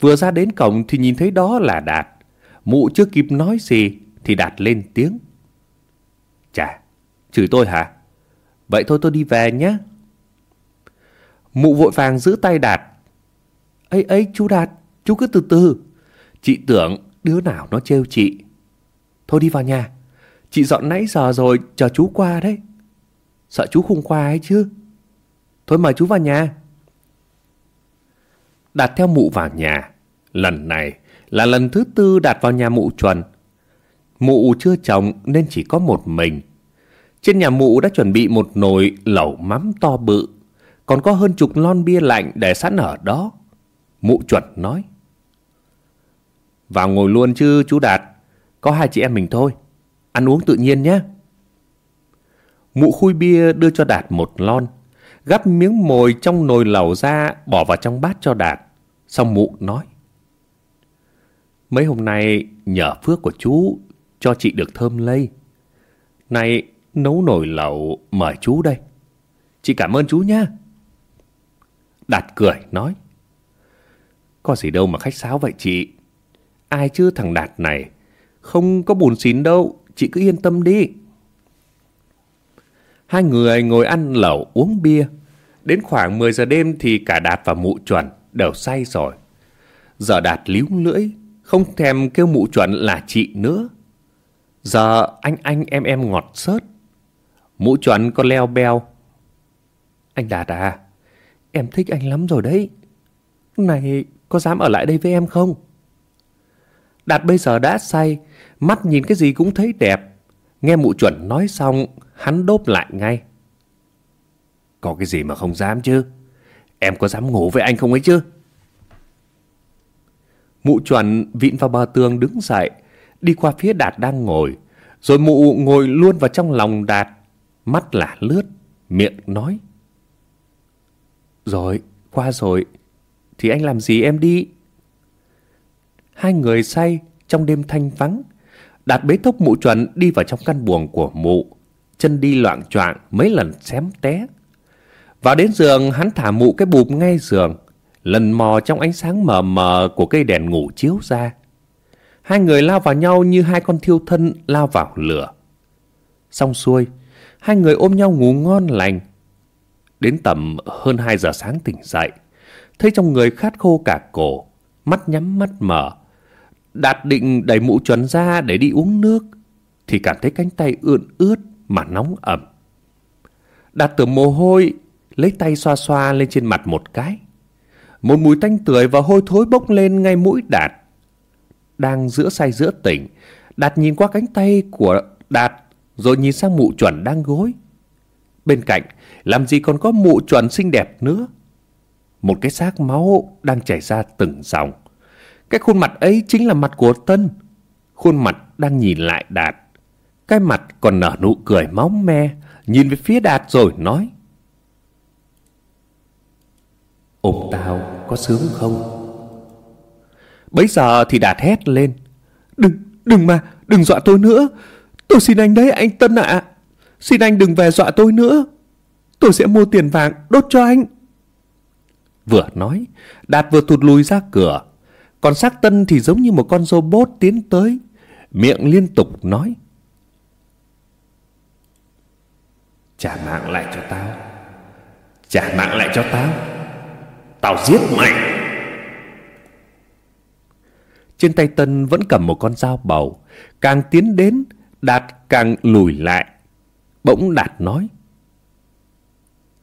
Vừa ra đến cổng thì nhìn thấy đó là Đạt. Mụ chưa kịp nói gì Thì Đạt lên tiếng Chà, chửi tôi hả Vậy thôi tôi đi về nhé Mụ vội vàng giữ tay Đạt. ấy ấy chú Đạt, chú cứ từ từ. Chị tưởng đứa nào nó trêu chị. Thôi đi vào nhà. Chị dọn nãy giờ rồi, chờ chú qua đấy. Sợ chú không qua ấy chứ. Thôi mời chú vào nhà. Đạt theo mụ vào nhà. Lần này là lần thứ tư Đạt vào nhà mụ chuẩn. Mụ chưa chồng nên chỉ có một mình. Trên nhà mụ đã chuẩn bị một nồi lẩu mắm to bự. Còn có hơn chục lon bia lạnh để sẵn ở đó. Mụ chuẩn nói. Vào ngồi luôn chứ, chú Đạt. Có hai chị em mình thôi. Ăn uống tự nhiên nhé. Mụ khui bia đưa cho Đạt một lon. Gắp miếng mồi trong nồi lẩu ra, bỏ vào trong bát cho Đạt. Xong mụ nói. Mấy hôm nay nhờ phước của chú cho chị được thơm lây. Này nấu nồi lẩu mời chú đây. Chị cảm ơn chú nha. Đạt cười nói. Có gì đâu mà khách sáo vậy chị. Ai chứ thằng Đạt này. Không có buồn xín đâu. Chị cứ yên tâm đi. Hai người ngồi ăn lẩu uống bia. Đến khoảng 10 giờ đêm thì cả Đạt và mụ chuẩn đều say rồi. Giờ Đạt líu lưỡi, không thèm kêu mụ chuẩn là chị nữa. Giờ anh anh em em ngọt sớt. Mụ chuẩn có leo beo. Anh Đạt à, em thích anh lắm rồi đấy. Này, có dám ở lại đây với em không? Đạt bây giờ đã say, mắt nhìn cái gì cũng thấy đẹp. Nghe mụ chuẩn nói xong, hắn đốp lại ngay. Có cái gì mà không dám chứ? Em có dám ngủ với anh không ấy chứ? Mụ chuẩn vịn vào bờ tường đứng dậy, đi qua phía Đạt đang ngồi. Rồi mụ ngồi luôn vào trong lòng Đạt, mắt là lướt, miệng nói. Rồi, qua rồi, thì anh làm gì em đi? Hai người say trong đêm thanh vắng. Đạt bế thốc mụ chuẩn đi vào trong căn buồng của mụ. Chân đi loạn choạng mấy lần xém té. Vào đến giường hắn thả mụ cái bụp ngay giường. Lần mò trong ánh sáng mờ mờ của cây đèn ngủ chiếu ra. Hai người lao vào nhau như hai con thiêu thân lao vào lửa. Xong xuôi, hai người ôm nhau ngủ ngon lành. Đến tầm hơn hai giờ sáng tỉnh dậy, thấy trong người khát khô cả cổ, mắt nhắm mắt mở. Đạt định đẩy mụ chuẩn ra để đi uống nước, thì cảm thấy cánh tay ươn ướt mà nóng ẩm. Đạt tưởng mồ hôi, lấy tay xoa xoa lên trên mặt một cái. Một mùi tanh tưởi và hôi thối bốc lên ngay mũi Đạt. Đang giữa say giữa tỉnh, Đạt nhìn qua cánh tay của Đạt rồi nhìn sang mụ chuẩn đang gối. Bên cạnh, làm gì còn có mụ chuẩn xinh đẹp nữa. Một cái xác máu đang chảy ra từng dòng. Cái khuôn mặt ấy chính là mặt của Tân. Khuôn mặt đang nhìn lại Đạt. Cái mặt còn nở nụ cười máu me, nhìn về phía Đạt rồi nói. Ôm tao có sướng không? Bấy giờ thì Đạt hét lên. Đừng, đừng mà, đừng dọa tôi nữa. Tôi xin anh đấy anh Tân ạ. Xin anh đừng về dọa tôi nữa. Tôi sẽ mua tiền vàng đốt cho anh. Vừa nói, Đạt vừa thụt lùi ra cửa. Còn xác Tân thì giống như một con robot tiến tới. Miệng liên tục nói. Trả mạng lại cho tao. Trả mạng lại cho tao. Tao giết mày. Trên tay Tân vẫn cầm một con dao bầu. Càng tiến đến, Đạt càng lùi lại. Bỗng Đạt nói.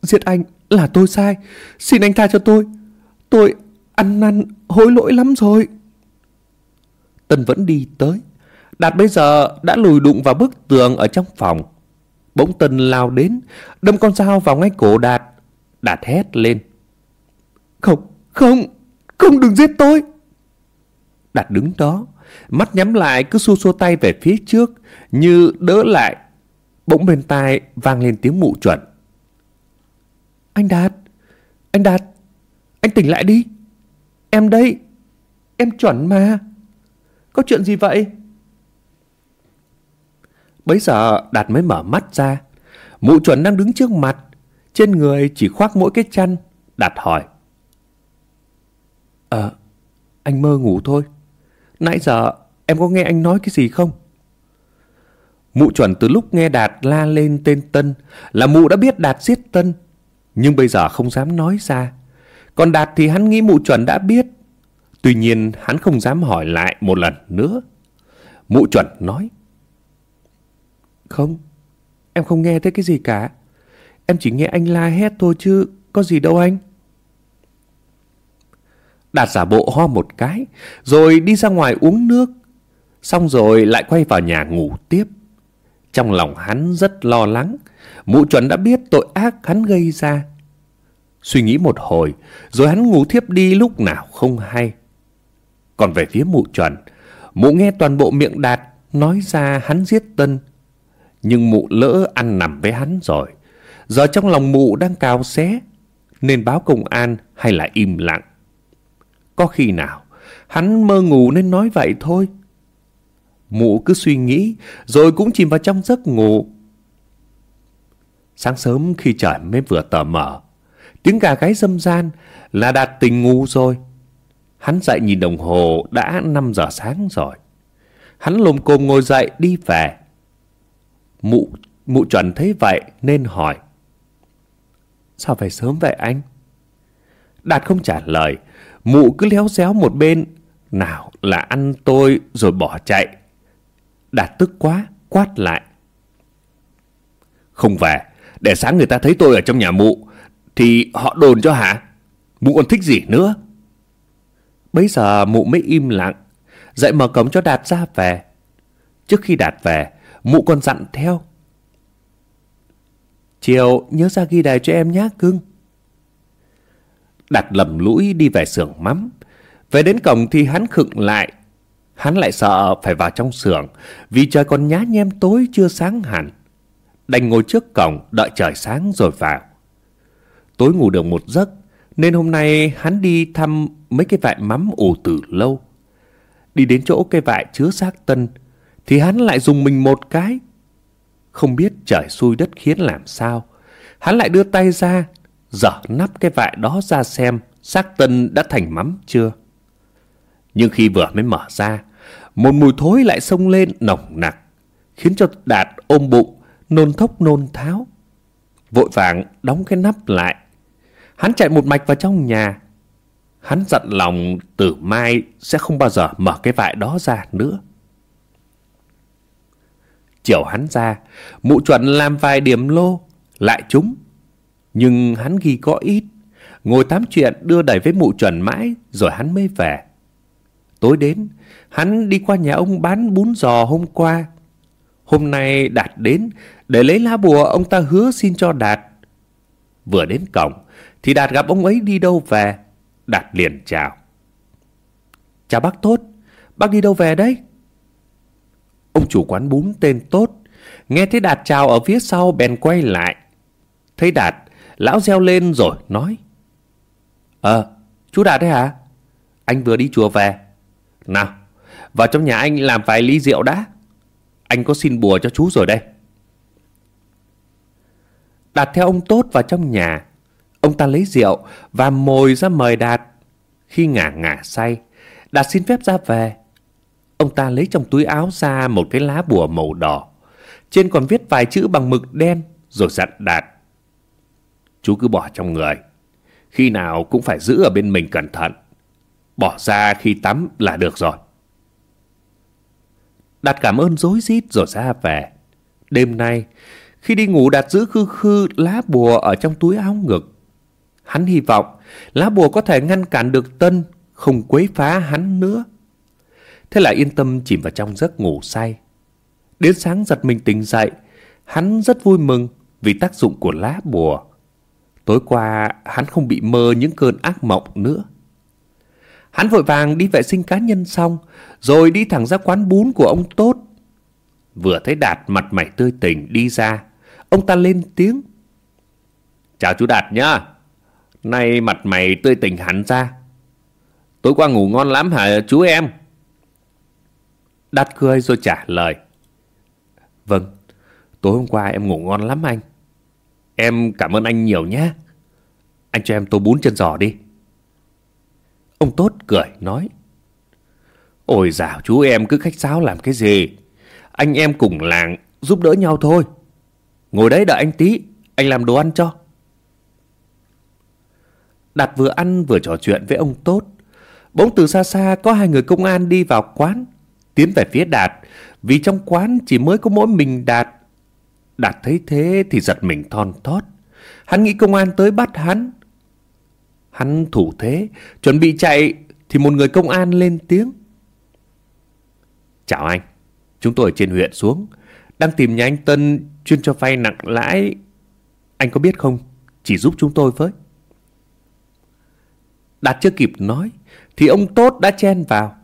Giết anh là tôi sai. Xin anh tha cho tôi. Tôi ăn năn hối lỗi lắm rồi. Tân vẫn đi tới. Đạt bây giờ đã lùi đụng vào bức tường ở trong phòng. Bỗng Tân lao đến, đâm con dao vào ngay cổ Đạt. Đạt hét lên. Không, không, không đừng giết tôi. Đạt đứng đó, mắt nhắm lại cứ xua xua tay về phía trước như đỡ lại. Bỗng bên tai vang lên tiếng mụ chuẩn. Anh Đạt, anh Đạt, anh tỉnh lại đi. Em đây, em chuẩn mà. Có chuyện gì vậy? Bấy giờ Đạt mới mở mắt ra. Mụ chuẩn đang đứng trước mặt. Trên người chỉ khoác mỗi cái chăn. Đạt hỏi. Ờ, anh mơ ngủ thôi. Nãy giờ em có nghe anh nói cái gì không? Mụ chuẩn từ lúc nghe Đạt la lên tên Tân là mụ đã biết Đạt giết Tân. Nhưng bây giờ không dám nói ra. Còn Đạt thì hắn nghĩ mụ chuẩn đã biết. Tuy nhiên hắn không dám hỏi lại một lần nữa. Mụ chuẩn nói. Không, em không nghe thấy cái gì cả. Em chỉ nghe anh la hét thôi chứ có gì đâu anh. Đạt giả bộ ho một cái, rồi đi ra ngoài uống nước. Xong rồi lại quay vào nhà ngủ tiếp. Trong lòng hắn rất lo lắng, mụ chuẩn đã biết tội ác hắn gây ra. Suy nghĩ một hồi, rồi hắn ngủ thiếp đi lúc nào không hay. Còn về phía mụ chuẩn, mụ nghe toàn bộ miệng đạt nói ra hắn giết tân. Nhưng mụ lỡ ăn nằm với hắn rồi. Giờ trong lòng mụ đang cào xé, nên báo công an hay là im lặng. Có khi nào, hắn mơ ngủ nên nói vậy thôi. Mụ cứ suy nghĩ, rồi cũng chìm vào trong giấc ngủ. Sáng sớm khi trời mới vừa tờ mở, tiếng gà gáy dâm gian là đạt tình ngu rồi. Hắn dậy nhìn đồng hồ đã 5 giờ sáng rồi. Hắn lồm cồm ngồi dậy đi về. Mụ, mụ chuẩn thấy vậy nên hỏi. Sao về sớm vậy anh? Đạt không trả lời. Mụ cứ léo xéo một bên. Nào là ăn tôi rồi bỏ chạy. Đạt tức quá, quát lại. Không về, để sáng người ta thấy tôi ở trong nhà mụ, thì họ đồn cho hả? Mụ còn thích gì nữa? Bây giờ mụ mới im lặng, dậy mở cổng cho Đạt ra về. Trước khi Đạt về, mụ còn dặn theo. Chiều nhớ ra ghi đài cho em nhé cưng đặt lầm lũi đi về xưởng mắm. Về đến cổng thì hắn khựng lại. Hắn lại sợ phải vào trong xưởng vì trời còn nhá nhem tối chưa sáng hẳn. Đành ngồi trước cổng đợi trời sáng rồi vào. Tối ngủ được một giấc nên hôm nay hắn đi thăm mấy cái vại mắm ủ từ lâu. Đi đến chỗ cây vại chứa xác tân thì hắn lại dùng mình một cái. Không biết trời xui đất khiến làm sao. Hắn lại đưa tay ra, dở nắp cái vại đó ra xem xác tân đã thành mắm chưa. Nhưng khi vừa mới mở ra, một mùi thối lại xông lên nồng nặc, khiến cho Đạt ôm bụng, nôn thốc nôn tháo. Vội vàng đóng cái nắp lại. Hắn chạy một mạch vào trong nhà. Hắn dặn lòng từ mai sẽ không bao giờ mở cái vại đó ra nữa. Chiều hắn ra, mụ chuẩn làm vài điểm lô, lại trúng. Nhưng hắn ghi có ít, ngồi tám chuyện đưa đẩy với mụ chuẩn mãi rồi hắn mới về. Tối đến, hắn đi qua nhà ông bán bún giò hôm qua. Hôm nay Đạt đến để lấy lá bùa ông ta hứa xin cho Đạt. Vừa đến cổng thì Đạt gặp ông ấy đi đâu về. Đạt liền chào. Chào bác Tốt, bác đi đâu về đấy? Ông chủ quán bún tên Tốt, nghe thấy Đạt chào ở phía sau bèn quay lại. Thấy Đạt, lão reo lên rồi nói. Ờ, chú Đạt đấy hả? Anh vừa đi chùa về. Nào, vào trong nhà anh làm vài ly rượu đã. Anh có xin bùa cho chú rồi đây. Đạt theo ông Tốt vào trong nhà. Ông ta lấy rượu và mồi ra mời Đạt. Khi ngả ngả say, Đạt xin phép ra về. Ông ta lấy trong túi áo ra một cái lá bùa màu đỏ. Trên còn viết vài chữ bằng mực đen rồi dặn Đạt. Chú cứ bỏ trong người. Khi nào cũng phải giữ ở bên mình cẩn thận. Bỏ ra khi tắm là được rồi. Đạt cảm ơn dối rít rồi ra về. Đêm nay, khi đi ngủ Đạt giữ khư khư lá bùa ở trong túi áo ngực. Hắn hy vọng lá bùa có thể ngăn cản được Tân không quấy phá hắn nữa. Thế là yên tâm chìm vào trong giấc ngủ say. Đến sáng giật mình tỉnh dậy, hắn rất vui mừng vì tác dụng của lá bùa. Tối qua hắn không bị mơ những cơn ác mộng nữa. Hắn vội vàng đi vệ sinh cá nhân xong, rồi đi thẳng ra quán bún của ông Tốt. Vừa thấy Đạt mặt mày tươi tỉnh đi ra, ông ta lên tiếng. Chào chú Đạt nhá. Nay mặt mày tươi tỉnh hẳn ra. Tối qua ngủ ngon lắm hả chú em? Đạt cười rồi trả lời. Vâng, tối hôm qua em ngủ ngon lắm anh. Em cảm ơn anh nhiều nhé. Anh cho em tô bún chân giò đi. Ông Tốt cười nói. Ôi dào chú em cứ khách sáo làm cái gì. Anh em cùng làng giúp đỡ nhau thôi. Ngồi đấy đợi anh tí, anh làm đồ ăn cho. Đạt vừa ăn vừa trò chuyện với ông Tốt. Bỗng từ xa xa có hai người công an đi vào quán, tiến về phía Đạt, vì trong quán chỉ mới có mỗi mình Đạt. Đạt thấy thế thì giật mình thon thót. Hắn nghĩ công an tới bắt hắn. Hắn thủ thế, chuẩn bị chạy thì một người công an lên tiếng. Chào anh, chúng tôi ở trên huyện xuống, đang tìm nhà anh Tân chuyên cho vay nặng lãi. Anh có biết không? Chỉ giúp chúng tôi với. Đạt chưa kịp nói, thì ông Tốt đã chen vào.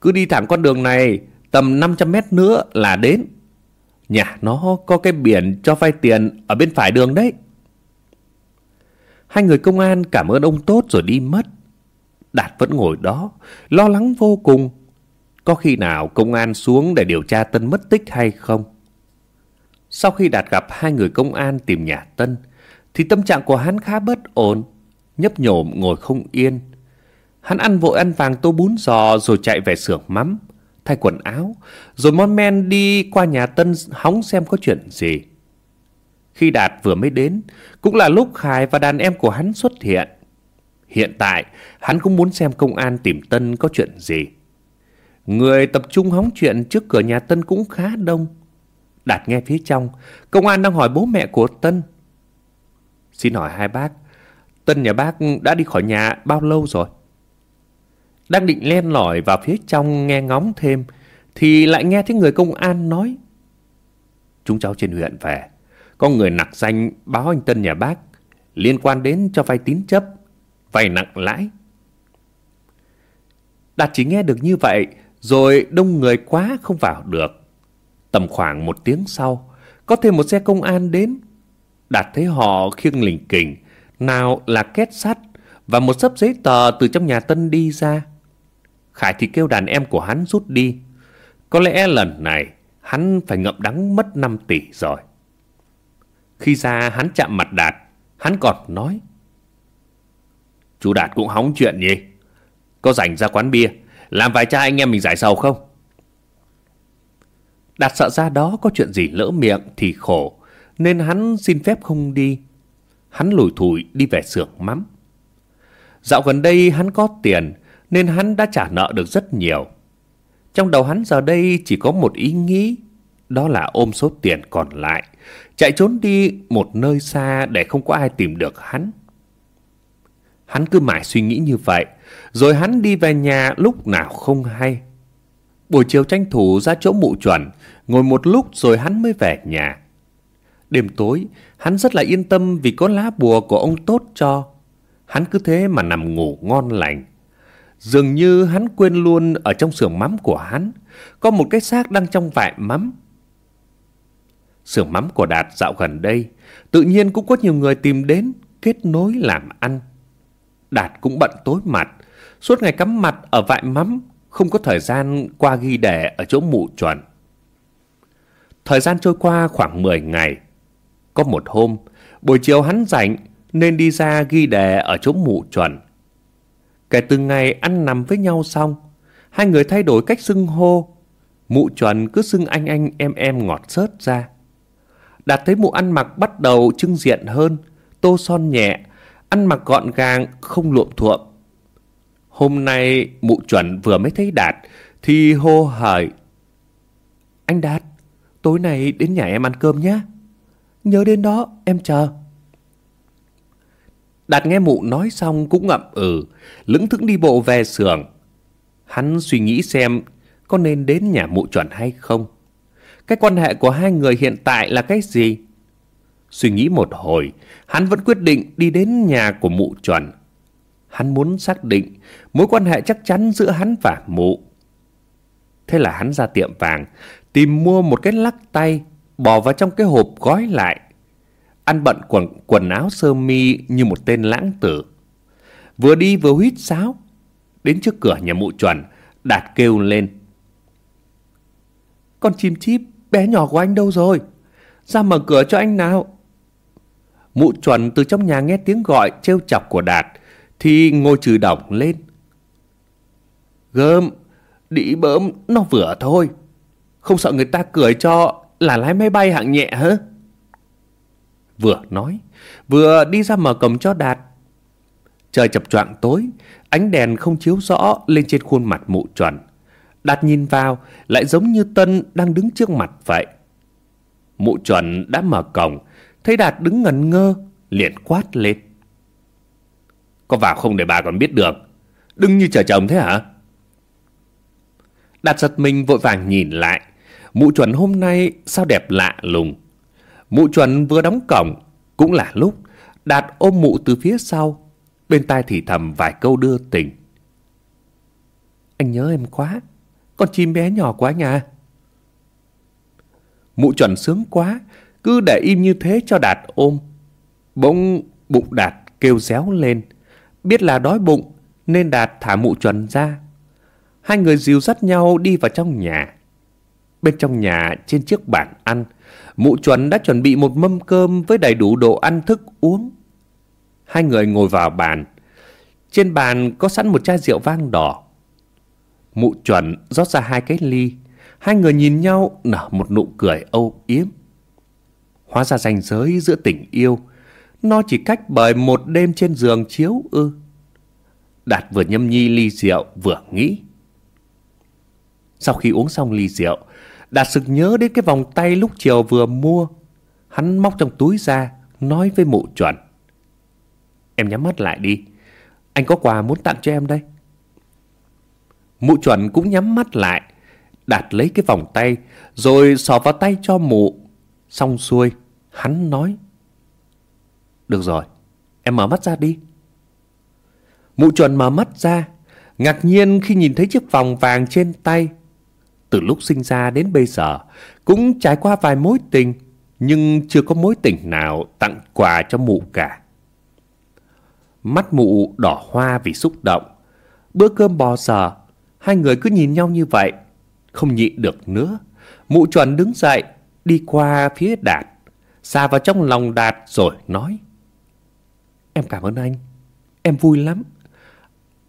Cứ đi thẳng con đường này, tầm 500 mét nữa là đến. Nhà nó có cái biển cho vay tiền ở bên phải đường đấy. Hai người công an cảm ơn ông Tốt rồi đi mất. Đạt vẫn ngồi đó, lo lắng vô cùng. Có khi nào công an xuống để điều tra Tân mất tích hay không? Sau khi Đạt gặp hai người công an tìm nhà Tân, thì tâm trạng của hắn khá bất ổn, nhấp nhổm ngồi không yên. Hắn ăn vội ăn vàng tô bún giò rồi chạy về xưởng mắm, thay quần áo, rồi mon men đi qua nhà Tân hóng xem có chuyện gì. Khi Đạt vừa mới đến, cũng là lúc Khải và đàn em của hắn xuất hiện. Hiện tại, hắn cũng muốn xem công an tìm Tân có chuyện gì. Người tập trung hóng chuyện trước cửa nhà Tân cũng khá đông. Đạt nghe phía trong, công an đang hỏi bố mẹ của Tân. Xin hỏi hai bác, Tân nhà bác đã đi khỏi nhà bao lâu rồi? Đang định len lỏi vào phía trong nghe ngóng thêm, thì lại nghe thấy người công an nói. Chúng cháu trên huyện về, có người nặc danh báo anh Tân nhà bác liên quan đến cho vay tín chấp, vay nặng lãi. Đạt chỉ nghe được như vậy, rồi đông người quá không vào được. Tầm khoảng một tiếng sau, có thêm một xe công an đến. Đạt thấy họ khiêng lình kình, nào là két sắt và một sấp giấy tờ từ trong nhà Tân đi ra. Khải thì kêu đàn em của hắn rút đi. Có lẽ lần này hắn phải ngậm đắng mất 5 tỷ rồi. Khi ra hắn chạm mặt Đạt, hắn còn nói. Chú Đạt cũng hóng chuyện nhỉ? Có rảnh ra quán bia, làm vài chai anh em mình giải sầu không? Đạt sợ ra đó có chuyện gì lỡ miệng thì khổ, nên hắn xin phép không đi. Hắn lủi thủi đi về xưởng mắm. Dạo gần đây hắn có tiền, nên hắn đã trả nợ được rất nhiều. Trong đầu hắn giờ đây chỉ có một ý nghĩ, đó là ôm số tiền còn lại, chạy trốn đi một nơi xa để không có ai tìm được hắn. Hắn cứ mãi suy nghĩ như vậy, rồi hắn đi về nhà lúc nào không hay. Buổi chiều tranh thủ ra chỗ mụ chuẩn, ngồi một lúc rồi hắn mới về nhà. Đêm tối, hắn rất là yên tâm vì có lá bùa của ông tốt cho. Hắn cứ thế mà nằm ngủ ngon lành. Dường như hắn quên luôn ở trong xưởng mắm của hắn, có một cái xác đang trong vại mắm. Xưởng mắm của Đạt dạo gần đây, tự nhiên cũng có nhiều người tìm đến kết nối làm ăn. Đạt cũng bận tối mặt, suốt ngày cắm mặt ở vại mắm, không có thời gian qua ghi đề ở chỗ mụ chuẩn. Thời gian trôi qua khoảng 10 ngày. Có một hôm, buổi chiều hắn rảnh nên đi ra ghi đề ở chỗ mụ chuẩn. Kể từ ngày ăn nằm với nhau xong, hai người thay đổi cách xưng hô. Mụ chuẩn cứ xưng anh anh em em ngọt sớt ra. Đạt thấy mụ ăn mặc bắt đầu trưng diện hơn, tô son nhẹ, ăn mặc gọn gàng, không luộm thuộm. Hôm nay mụ chuẩn vừa mới thấy Đạt thì hô hởi. Anh Đạt, tối nay đến nhà em ăn cơm nhé. Nhớ đến đó, em chờ. Đạt nghe mụ nói xong cũng ngậm ừ, lững thững đi bộ về xưởng. Hắn suy nghĩ xem có nên đến nhà mụ chuẩn hay không. Cái quan hệ của hai người hiện tại là cái gì? Suy nghĩ một hồi, hắn vẫn quyết định đi đến nhà của mụ chuẩn. Hắn muốn xác định mối quan hệ chắc chắn giữa hắn và mụ. Thế là hắn ra tiệm vàng, tìm mua một cái lắc tay, bỏ vào trong cái hộp gói lại. Ăn bận quần, quần áo sơ mi như một tên lãng tử. Vừa đi vừa huýt sáo. Đến trước cửa nhà mụ chuẩn, Đạt kêu lên. Con chim chip bé nhỏ của anh đâu rồi? Ra mở cửa cho anh nào. Mụ chuẩn từ trong nhà nghe tiếng gọi trêu chọc của Đạt thì ngồi trừ đỏng lên. Gơm, đĩ bỡm nó vừa thôi. Không sợ người ta cười cho là lái máy bay hạng nhẹ hả? Vừa nói, vừa đi ra mở cổng cho Đạt. Trời chập choạng tối, ánh đèn không chiếu rõ lên trên khuôn mặt mụ chuẩn. Đạt nhìn vào, lại giống như Tân đang đứng trước mặt vậy. Mụ chuẩn đã mở cổng, thấy Đạt đứng ngẩn ngơ, liền quát lên. Có vào không để bà còn biết được, đứng như chờ chồng thế hả? Đạt giật mình vội vàng nhìn lại, mụ chuẩn hôm nay sao đẹp lạ lùng. Mụ chuẩn vừa đóng cổng, cũng là lúc Đạt ôm mụ từ phía sau, bên tai thì thầm vài câu đưa tình. Anh nhớ em quá, con chim bé nhỏ quá nhà. Mụ chuẩn sướng quá, cứ để im như thế cho Đạt ôm. Bỗng bụng Đạt kêu réo lên, biết là đói bụng nên Đạt thả mụ chuẩn ra. Hai người dìu dắt nhau đi vào trong nhà. Bên trong nhà trên chiếc bàn ăn, mụ chuẩn đã chuẩn bị một mâm cơm với đầy đủ đồ ăn thức uống. Hai người ngồi vào bàn. Trên bàn có sẵn một chai rượu vang đỏ. Mụ chuẩn rót ra hai cái ly. Hai người nhìn nhau nở một nụ cười âu yếm. Hóa ra ranh giới giữa tình yêu, nó chỉ cách bởi một đêm trên giường chiếu ư. Đạt vừa nhâm nhi ly rượu vừa nghĩ. Sau khi uống xong ly rượu, Đạt sực nhớ đến cái vòng tay lúc chiều vừa mua. Hắn móc trong túi ra, nói với mụ chuẩn. Em nhắm mắt lại đi, anh có quà muốn tặng cho em đây. Mụ chuẩn cũng nhắm mắt lại, Đạt lấy cái vòng tay, rồi xỏ vào tay cho mụ. Xong xuôi, hắn nói. Được rồi, em mở mắt ra đi. Mụ chuẩn mở mắt ra, ngạc nhiên khi nhìn thấy chiếc vòng vàng trên tay. Từ lúc sinh ra đến bây giờ, cũng trải qua vài mối tình, nhưng chưa có mối tình nào tặng quà cho mụ cả. Mắt mụ đỏ hoa vì xúc động. Bữa cơm bò sờ, hai người cứ nhìn nhau như vậy, không nhịn được nữa. Mụ chuẩn đứng dậy, đi qua phía Đạt, xa vào trong lòng Đạt rồi nói. Em cảm ơn anh, em vui lắm,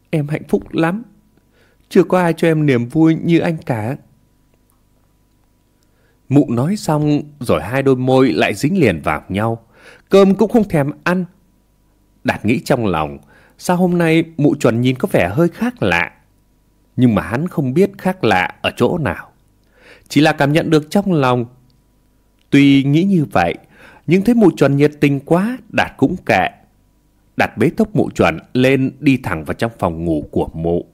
em hạnh phúc lắm. Chưa có ai cho em niềm vui như anh cả. Mụ nói xong rồi hai đôi môi lại dính liền vào nhau. Cơm cũng không thèm ăn. Đạt nghĩ trong lòng, sao hôm nay mụ chuẩn nhìn có vẻ hơi khác lạ. Nhưng mà hắn không biết khác lạ ở chỗ nào. Chỉ là cảm nhận được trong lòng. Tuy nghĩ như vậy, nhưng thấy mụ chuẩn nhiệt tình quá, Đạt cũng kệ. Đạt bế tốc mụ chuẩn lên đi thẳng vào trong phòng ngủ của mụ.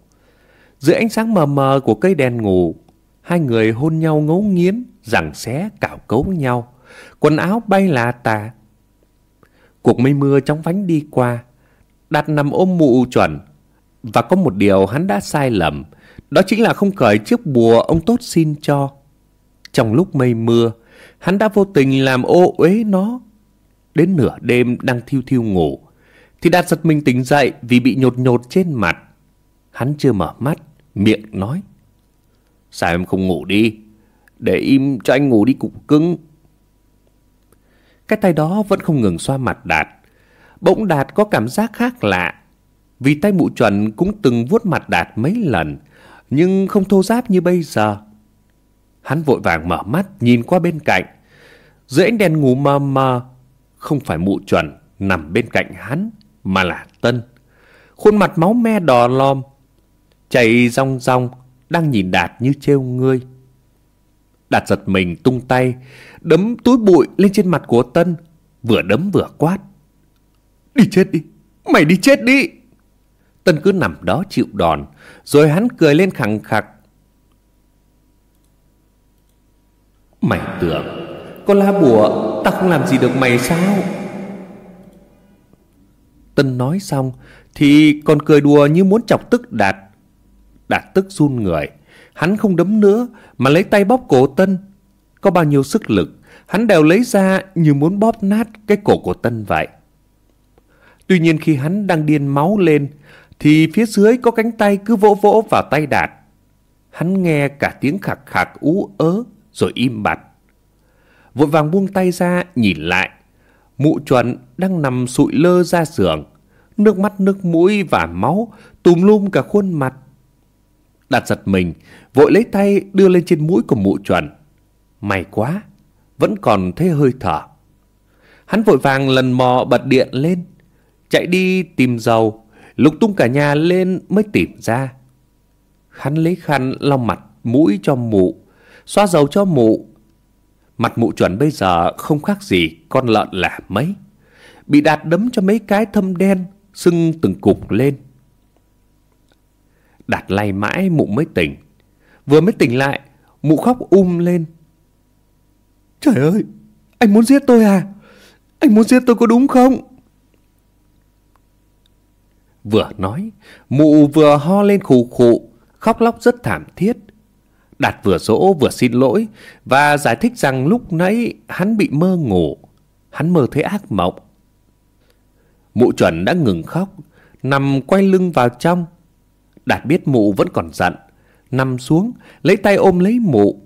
Dưới ánh sáng mờ mờ của cây đèn ngủ, hai người hôn nhau ngấu nghiến, rằng xé cào cấu nhau. Quần áo bay là tà. Cuộc mây mưa chóng vánh đi qua. Đạt nằm ôm mụ chuẩn. Và có một điều hắn đã sai lầm. Đó chính là không cởi chiếc bùa ông tốt xin cho. Trong lúc mây mưa, hắn đã vô tình làm ô uế nó. Đến nửa đêm đang thiêu thiêu ngủ. Thì Đạt giật mình tỉnh dậy vì bị nhột nhột trên mặt. Hắn chưa mở mắt, miệng nói. Sao em không ngủ đi? Để im cho anh ngủ đi cục cưng. Cái tay đó vẫn không ngừng xoa mặt Đạt. Bỗng Đạt có cảm giác khác lạ. Vì tay mụ chuẩn cũng từng vuốt mặt Đạt mấy lần, nhưng không thô giáp như bây giờ. Hắn vội vàng mở mắt nhìn qua bên cạnh. Dưới ánh đèn ngủ mờ mờ, không phải mụ chuẩn nằm bên cạnh hắn, mà là Tân. Khuôn mặt máu me đỏ lòm, chảy rong rong, đang nhìn Đạt như trêu ngươi. Đạt giật mình tung tay, đấm túi bụi lên trên mặt của Tân, vừa đấm vừa quát. Đi chết đi, mày đi chết đi. Tân cứ nằm đó chịu đòn, rồi hắn cười lên khẳng khặc. Mày tưởng, con la bùa, tao không làm gì được mày sao? Tân nói xong, thì còn cười đùa như muốn chọc tức Đạt. Đạt tức run người, Hắn không đấm nữa mà lấy tay bóp cổ Tân. Có bao nhiêu sức lực, hắn đều lấy ra như muốn bóp nát cái cổ của Tân vậy. Tuy nhiên khi hắn đang điên máu lên, thì phía dưới có cánh tay cứ vỗ vỗ vào tay Đạt. Hắn nghe cả tiếng khạc khạc ú ớ rồi im bặt. Vội vàng buông tay ra nhìn lại. Mụ chuẩn đang nằm sụi lơ ra giường. Nước mắt nước mũi và máu tùm lum cả khuôn mặt. Đạt giật mình, vội lấy tay đưa lên trên mũi của mụ chuẩn. May quá, vẫn còn thấy hơi thở. Hắn vội vàng lần mò bật điện lên, chạy đi tìm dầu, Lục tung cả nhà lên mới tìm ra. Hắn lấy khăn lau mặt mũi cho mụ, xoa dầu cho mụ. Mặt mụ chuẩn bây giờ không khác gì con lợn là mấy. Bị đạt đấm cho mấy cái thâm đen, sưng từng cục lên. Đạt lay mãi mụ mới tỉnh. Vừa mới tỉnh lại, mụ khóc um lên. Trời ơi, anh muốn giết tôi à? Anh muốn giết tôi có đúng không? Vừa nói, mụ vừa ho lên khù khụ, khóc lóc rất thảm thiết. Đạt vừa dỗ vừa xin lỗi và giải thích rằng lúc nãy hắn bị mơ ngủ. Hắn mơ thấy ác mộng. Mụ chuẩn đã ngừng khóc, nằm quay lưng vào trong. Đạt biết mụ vẫn còn giận, nằm xuống, lấy tay ôm lấy mụ.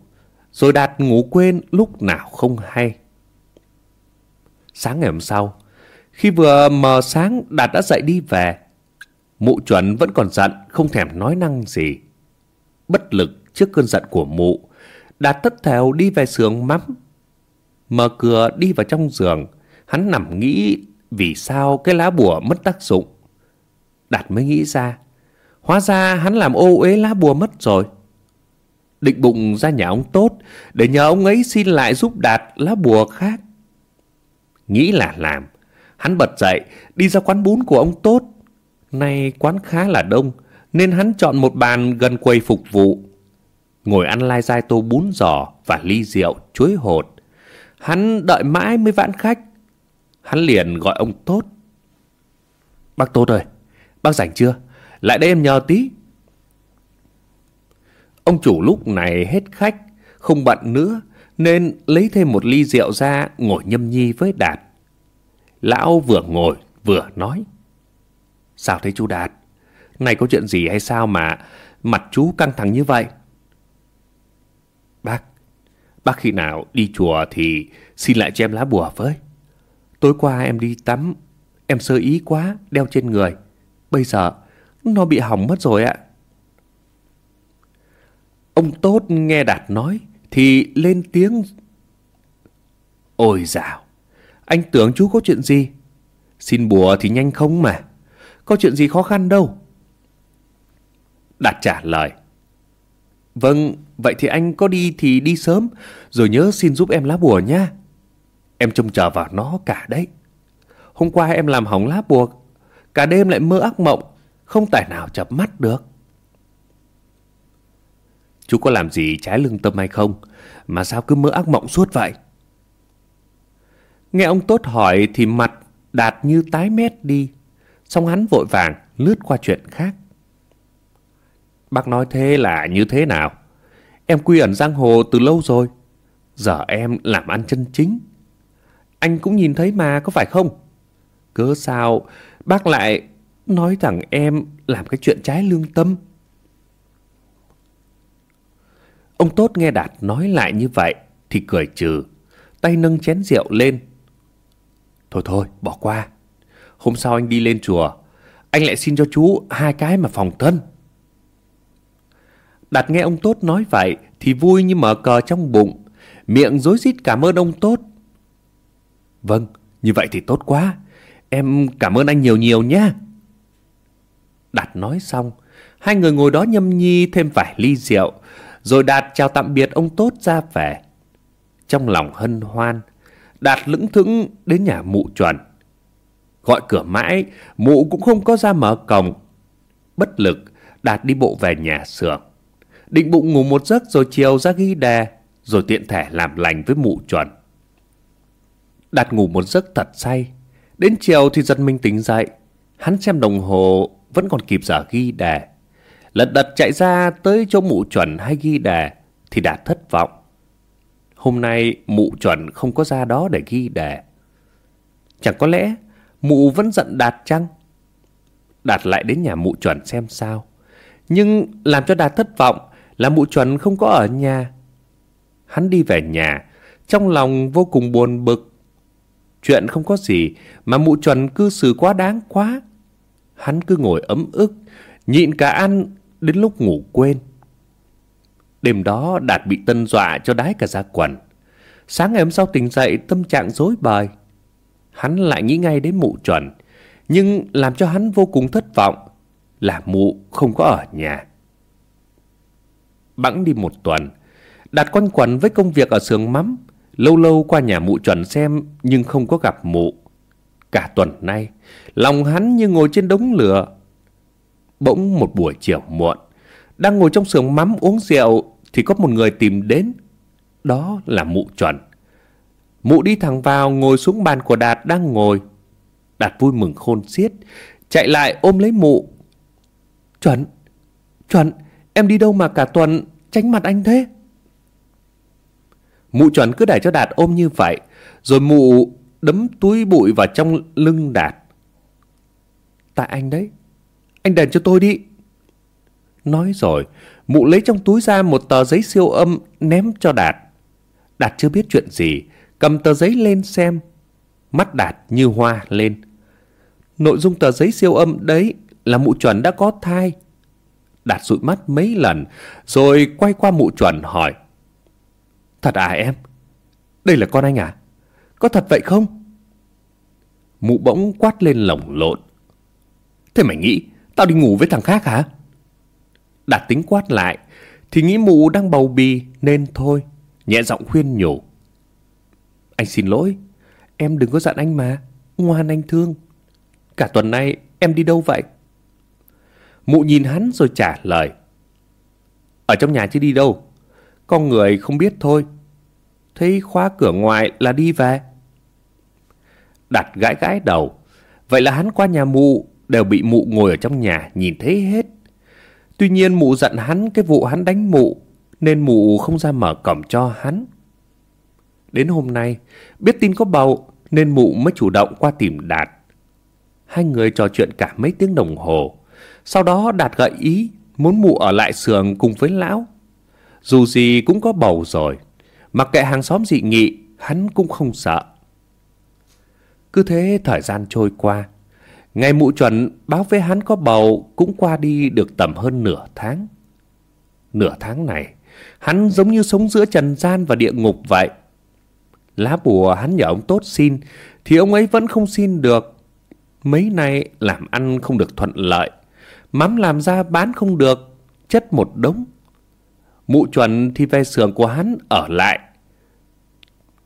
Rồi Đạt ngủ quên lúc nào không hay. Sáng ngày hôm sau, khi vừa mờ sáng Đạt đã dậy đi về. Mụ chuẩn vẫn còn giận, không thèm nói năng gì. Bất lực trước cơn giận của mụ, Đạt tất thèo đi về giường mắm. Mở cửa đi vào trong giường, hắn nằm nghĩ vì sao cái lá bùa mất tác dụng. Đạt mới nghĩ ra, hóa ra hắn làm ô uế lá bùa mất rồi. Định bụng ra nhà ông Tốt để nhờ ông ấy xin lại giúp Đạt lá bùa khác. Nghĩ là làm, hắn bật dậy đi ra quán bún của ông Tốt. Nay quán khá là đông nên hắn chọn một bàn gần quầy phục vụ. Ngồi ăn lai dai tô bún giò và ly rượu chuối hột. Hắn đợi mãi mới vãn khách. Hắn liền gọi ông Tốt. Bác Tốt ơi, bác rảnh chưa? Lại đây em nhờ tí. Ông chủ lúc này hết khách, không bận nữa, nên lấy thêm một ly rượu ra ngồi nhâm nhi với Đạt. Lão vừa ngồi vừa nói. Sao thế chú Đạt? Này có chuyện gì hay sao mà mặt chú căng thẳng như vậy? Bác, bác khi nào đi chùa thì xin lại cho em lá bùa với. Tối qua em đi tắm, em sơ ý quá, đeo trên người. Bây giờ nó bị hỏng mất rồi ạ. Ông Tốt nghe Đạt nói thì lên tiếng. Ôi dào, anh tưởng chú có chuyện gì? Xin bùa thì nhanh không mà. Có chuyện gì khó khăn đâu. Đạt trả lời. Vâng, vậy thì anh có đi thì đi sớm, rồi nhớ xin giúp em lá bùa nha. Em trông chờ vào nó cả đấy. Hôm qua em làm hỏng lá bùa, cả đêm lại mơ ác mộng, không tài nào chập mắt được. Chú có làm gì trái lương tâm hay không, mà sao cứ mơ ác mộng suốt vậy? Nghe ông Tốt hỏi thì mặt đạt như tái mét đi, xong hắn vội vàng lướt qua chuyện khác. Bác nói thế là như thế nào? Em quy ẩn giang hồ từ lâu rồi. Giờ em làm ăn chân chính. Anh cũng nhìn thấy mà, có phải không? Cớ sao bác lại nói rằng em làm cái chuyện trái lương tâm? Ông Tốt nghe Đạt nói lại như vậy thì cười trừ, tay nâng chén rượu lên. Thôi thôi, bỏ qua. Hôm sau anh đi lên chùa, anh lại xin cho chú hai cái mà phòng thân. Đạt nghe ông Tốt nói vậy thì vui như mở cờ trong bụng, miệng rối rít cảm ơn ông Tốt. Vâng, như vậy thì tốt quá. Em cảm ơn anh nhiều nhiều nhé. Đạt nói xong, hai người ngồi đó nhâm nhi thêm vài ly rượu, rồi Đạt chào tạm biệt ông Tốt ra về. Trong lòng hân hoan, Đạt lững thững đến nhà mụ chuẩn. Gọi cửa mãi, mụ cũng không có ra mở cổng. Bất lực, Đạt đi bộ về nhà xưởng. Định bụng ngủ một giấc rồi chiều ra ghi đề, rồi tiện thể làm lành với mụ chuẩn. Đạt ngủ một giấc thật say. Đến chiều thì giật mình tỉnh dậy. Hắn xem đồng hồ vẫn còn kịp giờ ghi đề. Lật đật chạy ra tới chỗ mụ chuẩn hay ghi đề thì Đạt thất vọng. Hôm nay mụ chuẩn không có ra đó để ghi đề. Chẳng có lẽ mụ vẫn giận Đạt chăng? Đạt lại đến nhà mụ chuẩn xem sao. Nhưng làm cho Đạt thất vọng là mụ chuẩn không có ở nhà. Hắn đi về nhà, trong lòng vô cùng buồn bực. Chuyện không có gì mà mụ chuẩn cư xử quá đáng quá. Hắn cứ ngồi ấm ức, nhịn cả ăn đến lúc ngủ quên. Đêm đó Đạt bị tân dọa cho đái cả ra quần. Sáng ngày hôm sau tỉnh dậy tâm trạng rối bời. Hắn lại nghĩ ngay đến mụ chuẩn. Nhưng làm cho hắn vô cùng thất vọng là mụ không có ở nhà. Bẵng đi một tuần, Đạt quanh quẩn với công việc ở xưởng mắm, lâu lâu qua nhà mụ chuẩn xem nhưng không có gặp mụ. Cả tuần nay, lòng hắn như ngồi trên đống lửa. Bỗng một buổi chiều muộn, đang ngồi trong xưởng mắm uống rượu thì có một người tìm đến. Đó là mụ chuẩn. Mụ đi thẳng vào ngồi xuống bàn của Đạt đang ngồi. Đạt vui mừng khôn xiết, chạy lại ôm lấy mụ. Chuẩn, chuẩn, em đi đâu mà cả tuần tránh mặt anh thế? Mụ chuẩn cứ để cho Đạt ôm như vậy, rồi mụ đấm túi bụi vào trong lưng Đạt. Tại anh đấy, anh đền cho tôi đi. Nói rồi, mụ lấy trong túi ra một tờ giấy siêu âm ném cho Đạt. Đạt chưa biết chuyện gì, cầm tờ giấy lên xem. Mắt Đạt như hoa lên. Nội dung tờ giấy siêu âm đấy là mụ chuẩn đã có thai. Đạt dụi mắt mấy lần, rồi quay qua mụ chuẩn hỏi. Thật à em? Đây là con anh à? Có thật vậy không? Mụ bỗng quát lên lồng lộn. Thế mày nghĩ, tao đi ngủ với thằng khác hả? Đạt tính quát lại, thì nghĩ mụ đang bầu bì nên thôi. Nhẹ giọng khuyên nhủ. Anh xin lỗi. Em đừng có giận anh mà. Ngoan anh thương. Cả tuần nay em đi đâu vậy? Mụ nhìn hắn rồi trả lời. Ở trong nhà chứ đi đâu. Con người không biết thôi. Thấy khóa cửa ngoài là đi về. Đặt gãi gãi đầu. Vậy là hắn qua nhà mụ đều bị mụ ngồi ở trong nhà nhìn thấy hết. Tuy nhiên mụ giận hắn cái vụ hắn đánh mụ nên mụ không ra mở cổng cho hắn. Đến hôm nay, biết tin có bầu nên mụ mới chủ động qua tìm Đạt. Hai người trò chuyện cả mấy tiếng đồng hồ. Sau đó Đạt gợi ý muốn mụ ở lại sườn cùng với lão. Dù gì cũng có bầu rồi, mặc kệ hàng xóm dị nghị, hắn cũng không sợ. Cứ thế thời gian trôi qua, ngày mụ chuẩn báo với hắn có bầu cũng qua đi được tầm hơn nửa tháng. Nửa tháng này, hắn giống như sống giữa trần gian và địa ngục vậy. Lá bùa hắn nhờ ông tốt xin, thì ông ấy vẫn không xin được. Mấy nay làm ăn không được thuận lợi, mắm làm ra bán không được, chất một đống. Mụ chuẩn thì về xưởng của hắn ở lại.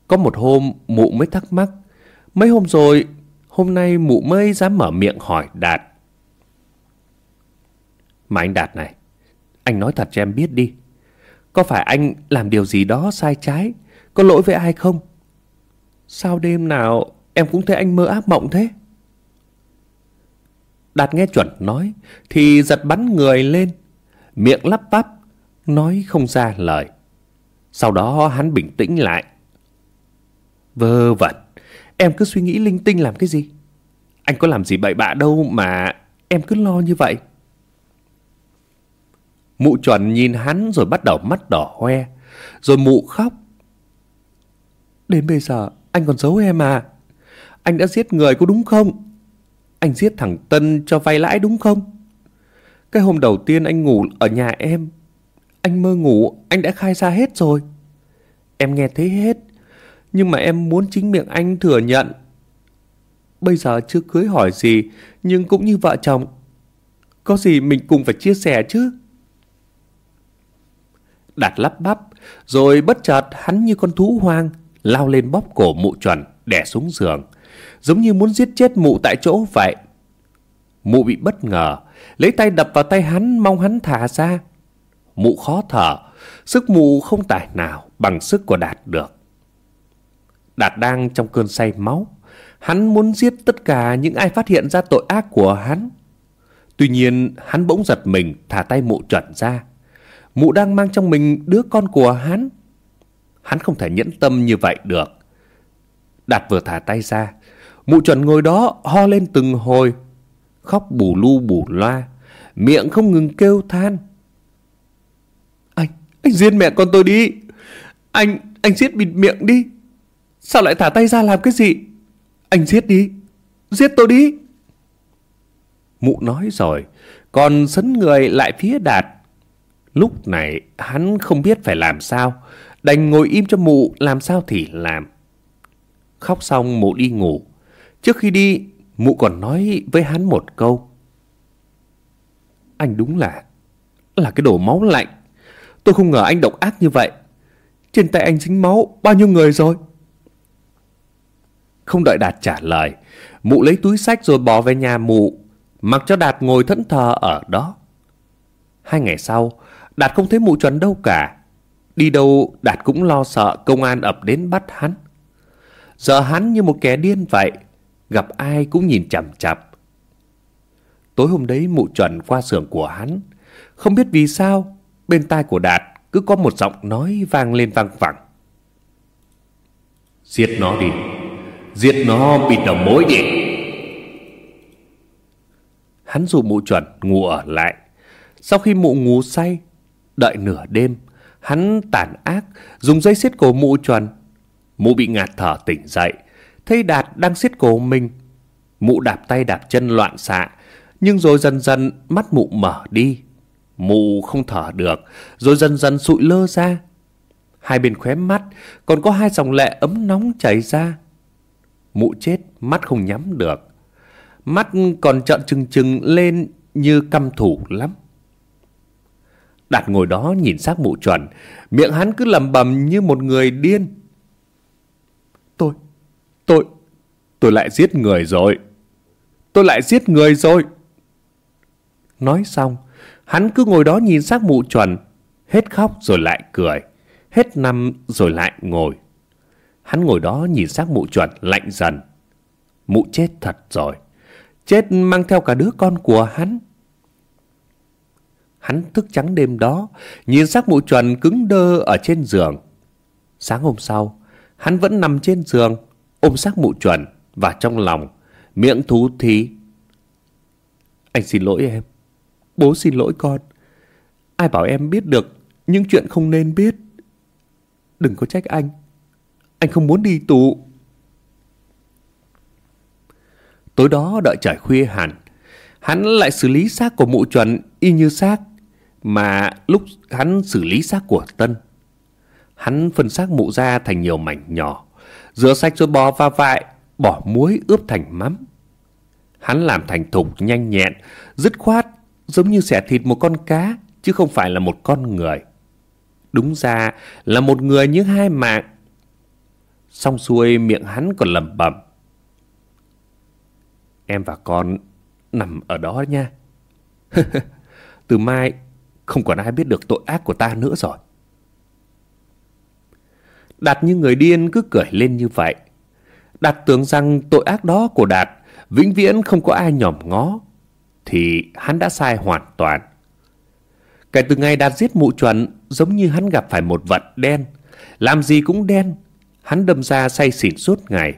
Có một hôm mụ mới thắc mắc, mấy hôm rồi, hôm nay mụ mới dám mở miệng hỏi Đạt. Mà anh Đạt này, anh nói thật cho em biết đi. Có phải anh làm điều gì đó sai trái, có lỗi với ai không? Sao đêm nào em cũng thấy anh mơ ác mộng thế? Đạt nghe chuẩn nói thì giật bắn người lên, miệng lắp bắp, nói không ra lời. Sau đó hắn bình tĩnh lại. Vơ vẩn, em cứ suy nghĩ linh tinh làm cái gì? Anh có làm gì bậy bạ đâu mà em cứ lo như vậy. Mụ chuẩn nhìn hắn rồi bắt đầu mắt đỏ hoe, rồi mụ khóc. Đến bây giờ anh còn giấu em à? Anh đã giết người có đúng không? Anh giết thằng Tân cho vay lãi đúng không? Cái hôm đầu tiên anh ngủ ở nhà em, anh mơ ngủ, anh đã khai ra hết rồi. Em nghe thấy hết, nhưng mà em muốn chính miệng anh thừa nhận. Bây giờ chưa cưới hỏi gì, nhưng cũng như vợ chồng. Có gì mình cùng phải chia sẻ chứ? Đạt lắp bắp, rồi bất chợt hắn như con thú hoang, lao lên bóp cổ mụ chuẩn, đè xuống giường giống như muốn giết chết mụ tại chỗ vậy. Mụ bị bất ngờ, lấy tay đập vào tay hắn mong hắn thả ra. Mụ khó thở, sức mụ không tài nào bằng sức của Đạt được. Đạt đang trong cơn say máu, hắn muốn giết tất cả những ai phát hiện ra tội ác của hắn. Tuy nhiên, hắn bỗng giật mình thả tay mụ chuẩn ra. Mụ đang mang trong mình đứa con của hắn. Hắn không thể nhẫn tâm như vậy được. Đạt vừa thả tay ra, Mụ chuẩn ngồi đó ho lên từng hồi, khóc bù lu bù loa, miệng không ngừng kêu than. Anh, anh giết mẹ con tôi đi. Anh, anh giết bịt miệng đi. Sao lại thả tay ra làm cái gì? Anh giết đi, giết tôi đi. Mụ nói rồi, còn sấn người lại phía đạt. Lúc này hắn không biết phải làm sao, đành ngồi im cho mụ làm sao thì làm. Khóc xong mụ đi ngủ. Trước khi đi, Mụ còn nói với hắn một câu. Anh đúng là, là cái đồ máu lạnh. Tôi không ngờ anh độc ác như vậy. Trên tay anh dính máu bao nhiêu người rồi? Không đợi Đạt trả lời, mụ lấy túi sách rồi bỏ về nhà mụ, mặc cho Đạt ngồi thẫn thờ ở đó. Hai ngày sau, Đạt không thấy mụ chuẩn đâu cả. Đi đâu Đạt cũng lo sợ công an ập đến bắt hắn. Giờ hắn như một kẻ điên vậy, gặp ai cũng nhìn chằm chặp. Tối hôm đấy mụ chuẩn qua xưởng của hắn, không biết vì sao bên tai của Đạt cứ có một giọng nói vang lên vang vẳng. Giết nó đi, giết nó bịt đầu mối đi. Hắn dụ mụ chuẩn ngủ ở lại. Sau khi mụ ngủ say, đợi nửa đêm, hắn tàn ác dùng dây xiết cổ mụ chuẩn. Mụ bị ngạt thở tỉnh dậy, thấy Đạt đang xiết cổ mình. Mụ đạp tay đạp chân loạn xạ, nhưng rồi dần dần mắt mụ mở đi. Mụ không thở được, rồi dần dần sụi lơ ra. Hai bên khóe mắt còn có hai dòng lệ ấm nóng chảy ra. Mụ chết, mắt không nhắm được. Mắt còn trợn trừng trừng lên như căm thủ lắm. Đạt ngồi đó nhìn xác mụ chuẩn, miệng hắn cứ lầm bầm như một người điên. Tôi, tôi, tôi lại giết người rồi. Tôi lại giết người rồi. Nói xong, hắn cứ ngồi đó nhìn xác mụ chuẩn, hết khóc rồi lại cười, hết nằm rồi lại ngồi. Hắn ngồi đó nhìn xác mụ chuẩn lạnh dần. Mụ chết thật rồi. Chết mang theo cả đứa con của hắn. Hắn thức trắng đêm đó, nhìn xác mụ chuẩn cứng đơ ở trên giường. Sáng hôm sau, hắn vẫn nằm trên giường, ôm xác mụ chuẩn và trong lòng, miệng thú thí. Anh xin lỗi em. Bố xin lỗi con. Ai bảo em biết được những chuyện không nên biết. Đừng có trách anh. Anh không muốn đi tù. Tối đó đợi trời khuya hẳn, hắn lại xử lý xác của mụ chuẩn y như xác mà lúc hắn xử lý xác của Tân. Hắn phân xác mụ ra thành nhiều mảnh nhỏ, rửa sạch rồi bò và vại, bỏ muối ướp thành mắm. Hắn làm thành thục nhanh nhẹn, dứt khoát, giống như xẻ thịt một con cá, chứ không phải là một con người. Đúng ra là một người như hai mạng. Xong xuôi miệng hắn còn lẩm bẩm. Em và con nằm ở đó nha. Từ mai không còn ai biết được tội ác của ta nữa rồi. Đạt như người điên cứ cười lên như vậy. Đạt tưởng rằng tội ác đó của Đạt vĩnh viễn không có ai nhòm ngó. Thì hắn đã sai hoàn toàn. Kể từ ngày Đạt giết mụ chuẩn, giống như hắn gặp phải một vật đen. Làm gì cũng đen. Hắn đâm ra say xỉn suốt ngày.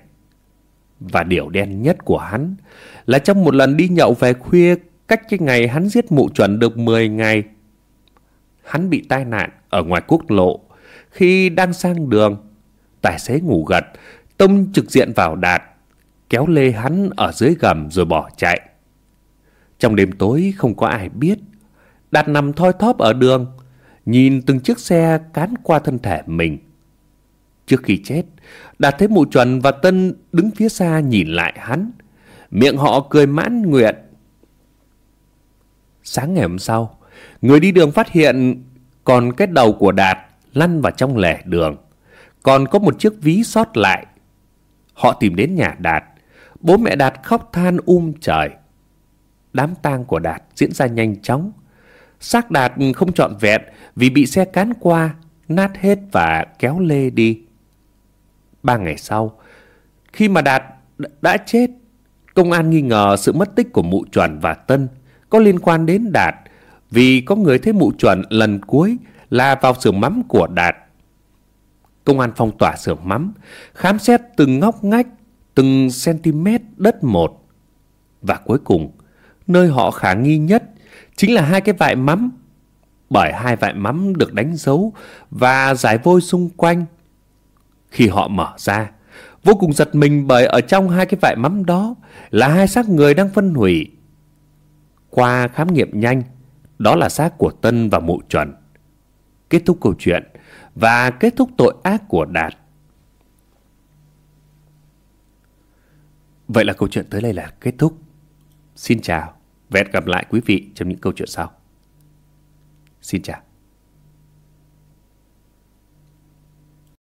Và điều đen nhất của hắn là trong một lần đi nhậu về khuya cách cái ngày hắn giết mụ chuẩn được 10 ngày. Hắn bị tai nạn ở ngoài quốc lộ khi đang sang đường. Tài xế ngủ gật, tông trực diện vào Đạt, kéo lê hắn ở dưới gầm rồi bỏ chạy. Trong đêm tối không có ai biết, Đạt nằm thoi thóp ở đường, nhìn từng chiếc xe cán qua thân thể mình. Trước khi chết, Đạt thấy mụ chuẩn và Tân đứng phía xa nhìn lại hắn. Miệng họ cười mãn nguyện. Sáng ngày hôm sau, người đi đường phát hiện còn cái đầu của Đạt lăn vào trong lề đường. Còn có một chiếc ví sót lại. Họ tìm đến nhà Đạt. Bố mẹ Đạt khóc than um trời. Đám tang của Đạt diễn ra nhanh chóng. Xác Đạt không trọn vẹn vì bị xe cán qua, nát hết và kéo lê đi. Ba ngày sau, khi mà Đạt đã chết, công an nghi ngờ sự mất tích của mụ chuẩn và Tân có liên quan đến Đạt vì có người thấy mụ chuẩn lần cuối là vào xưởng mắm của Đạt. Công an phong tỏa xưởng mắm, khám xét từng ngóc ngách, từng cm đất một. Và cuối cùng, nơi họ khả nghi nhất chính là hai cái vại mắm. Bởi hai vại mắm được đánh dấu và giải vôi xung quanh. Khi họ mở ra, vô cùng giật mình bởi ở trong hai cái vại mắm đó là hai xác người đang phân hủy. Qua khám nghiệm nhanh, đó là xác của Tân và Mụ Chuẩn. Kết thúc câu chuyện và kết thúc tội ác của Đạt. Vậy là câu chuyện tới đây là kết thúc. Xin chào và hẹn gặp lại quý vị trong những câu chuyện sau. Xin chào.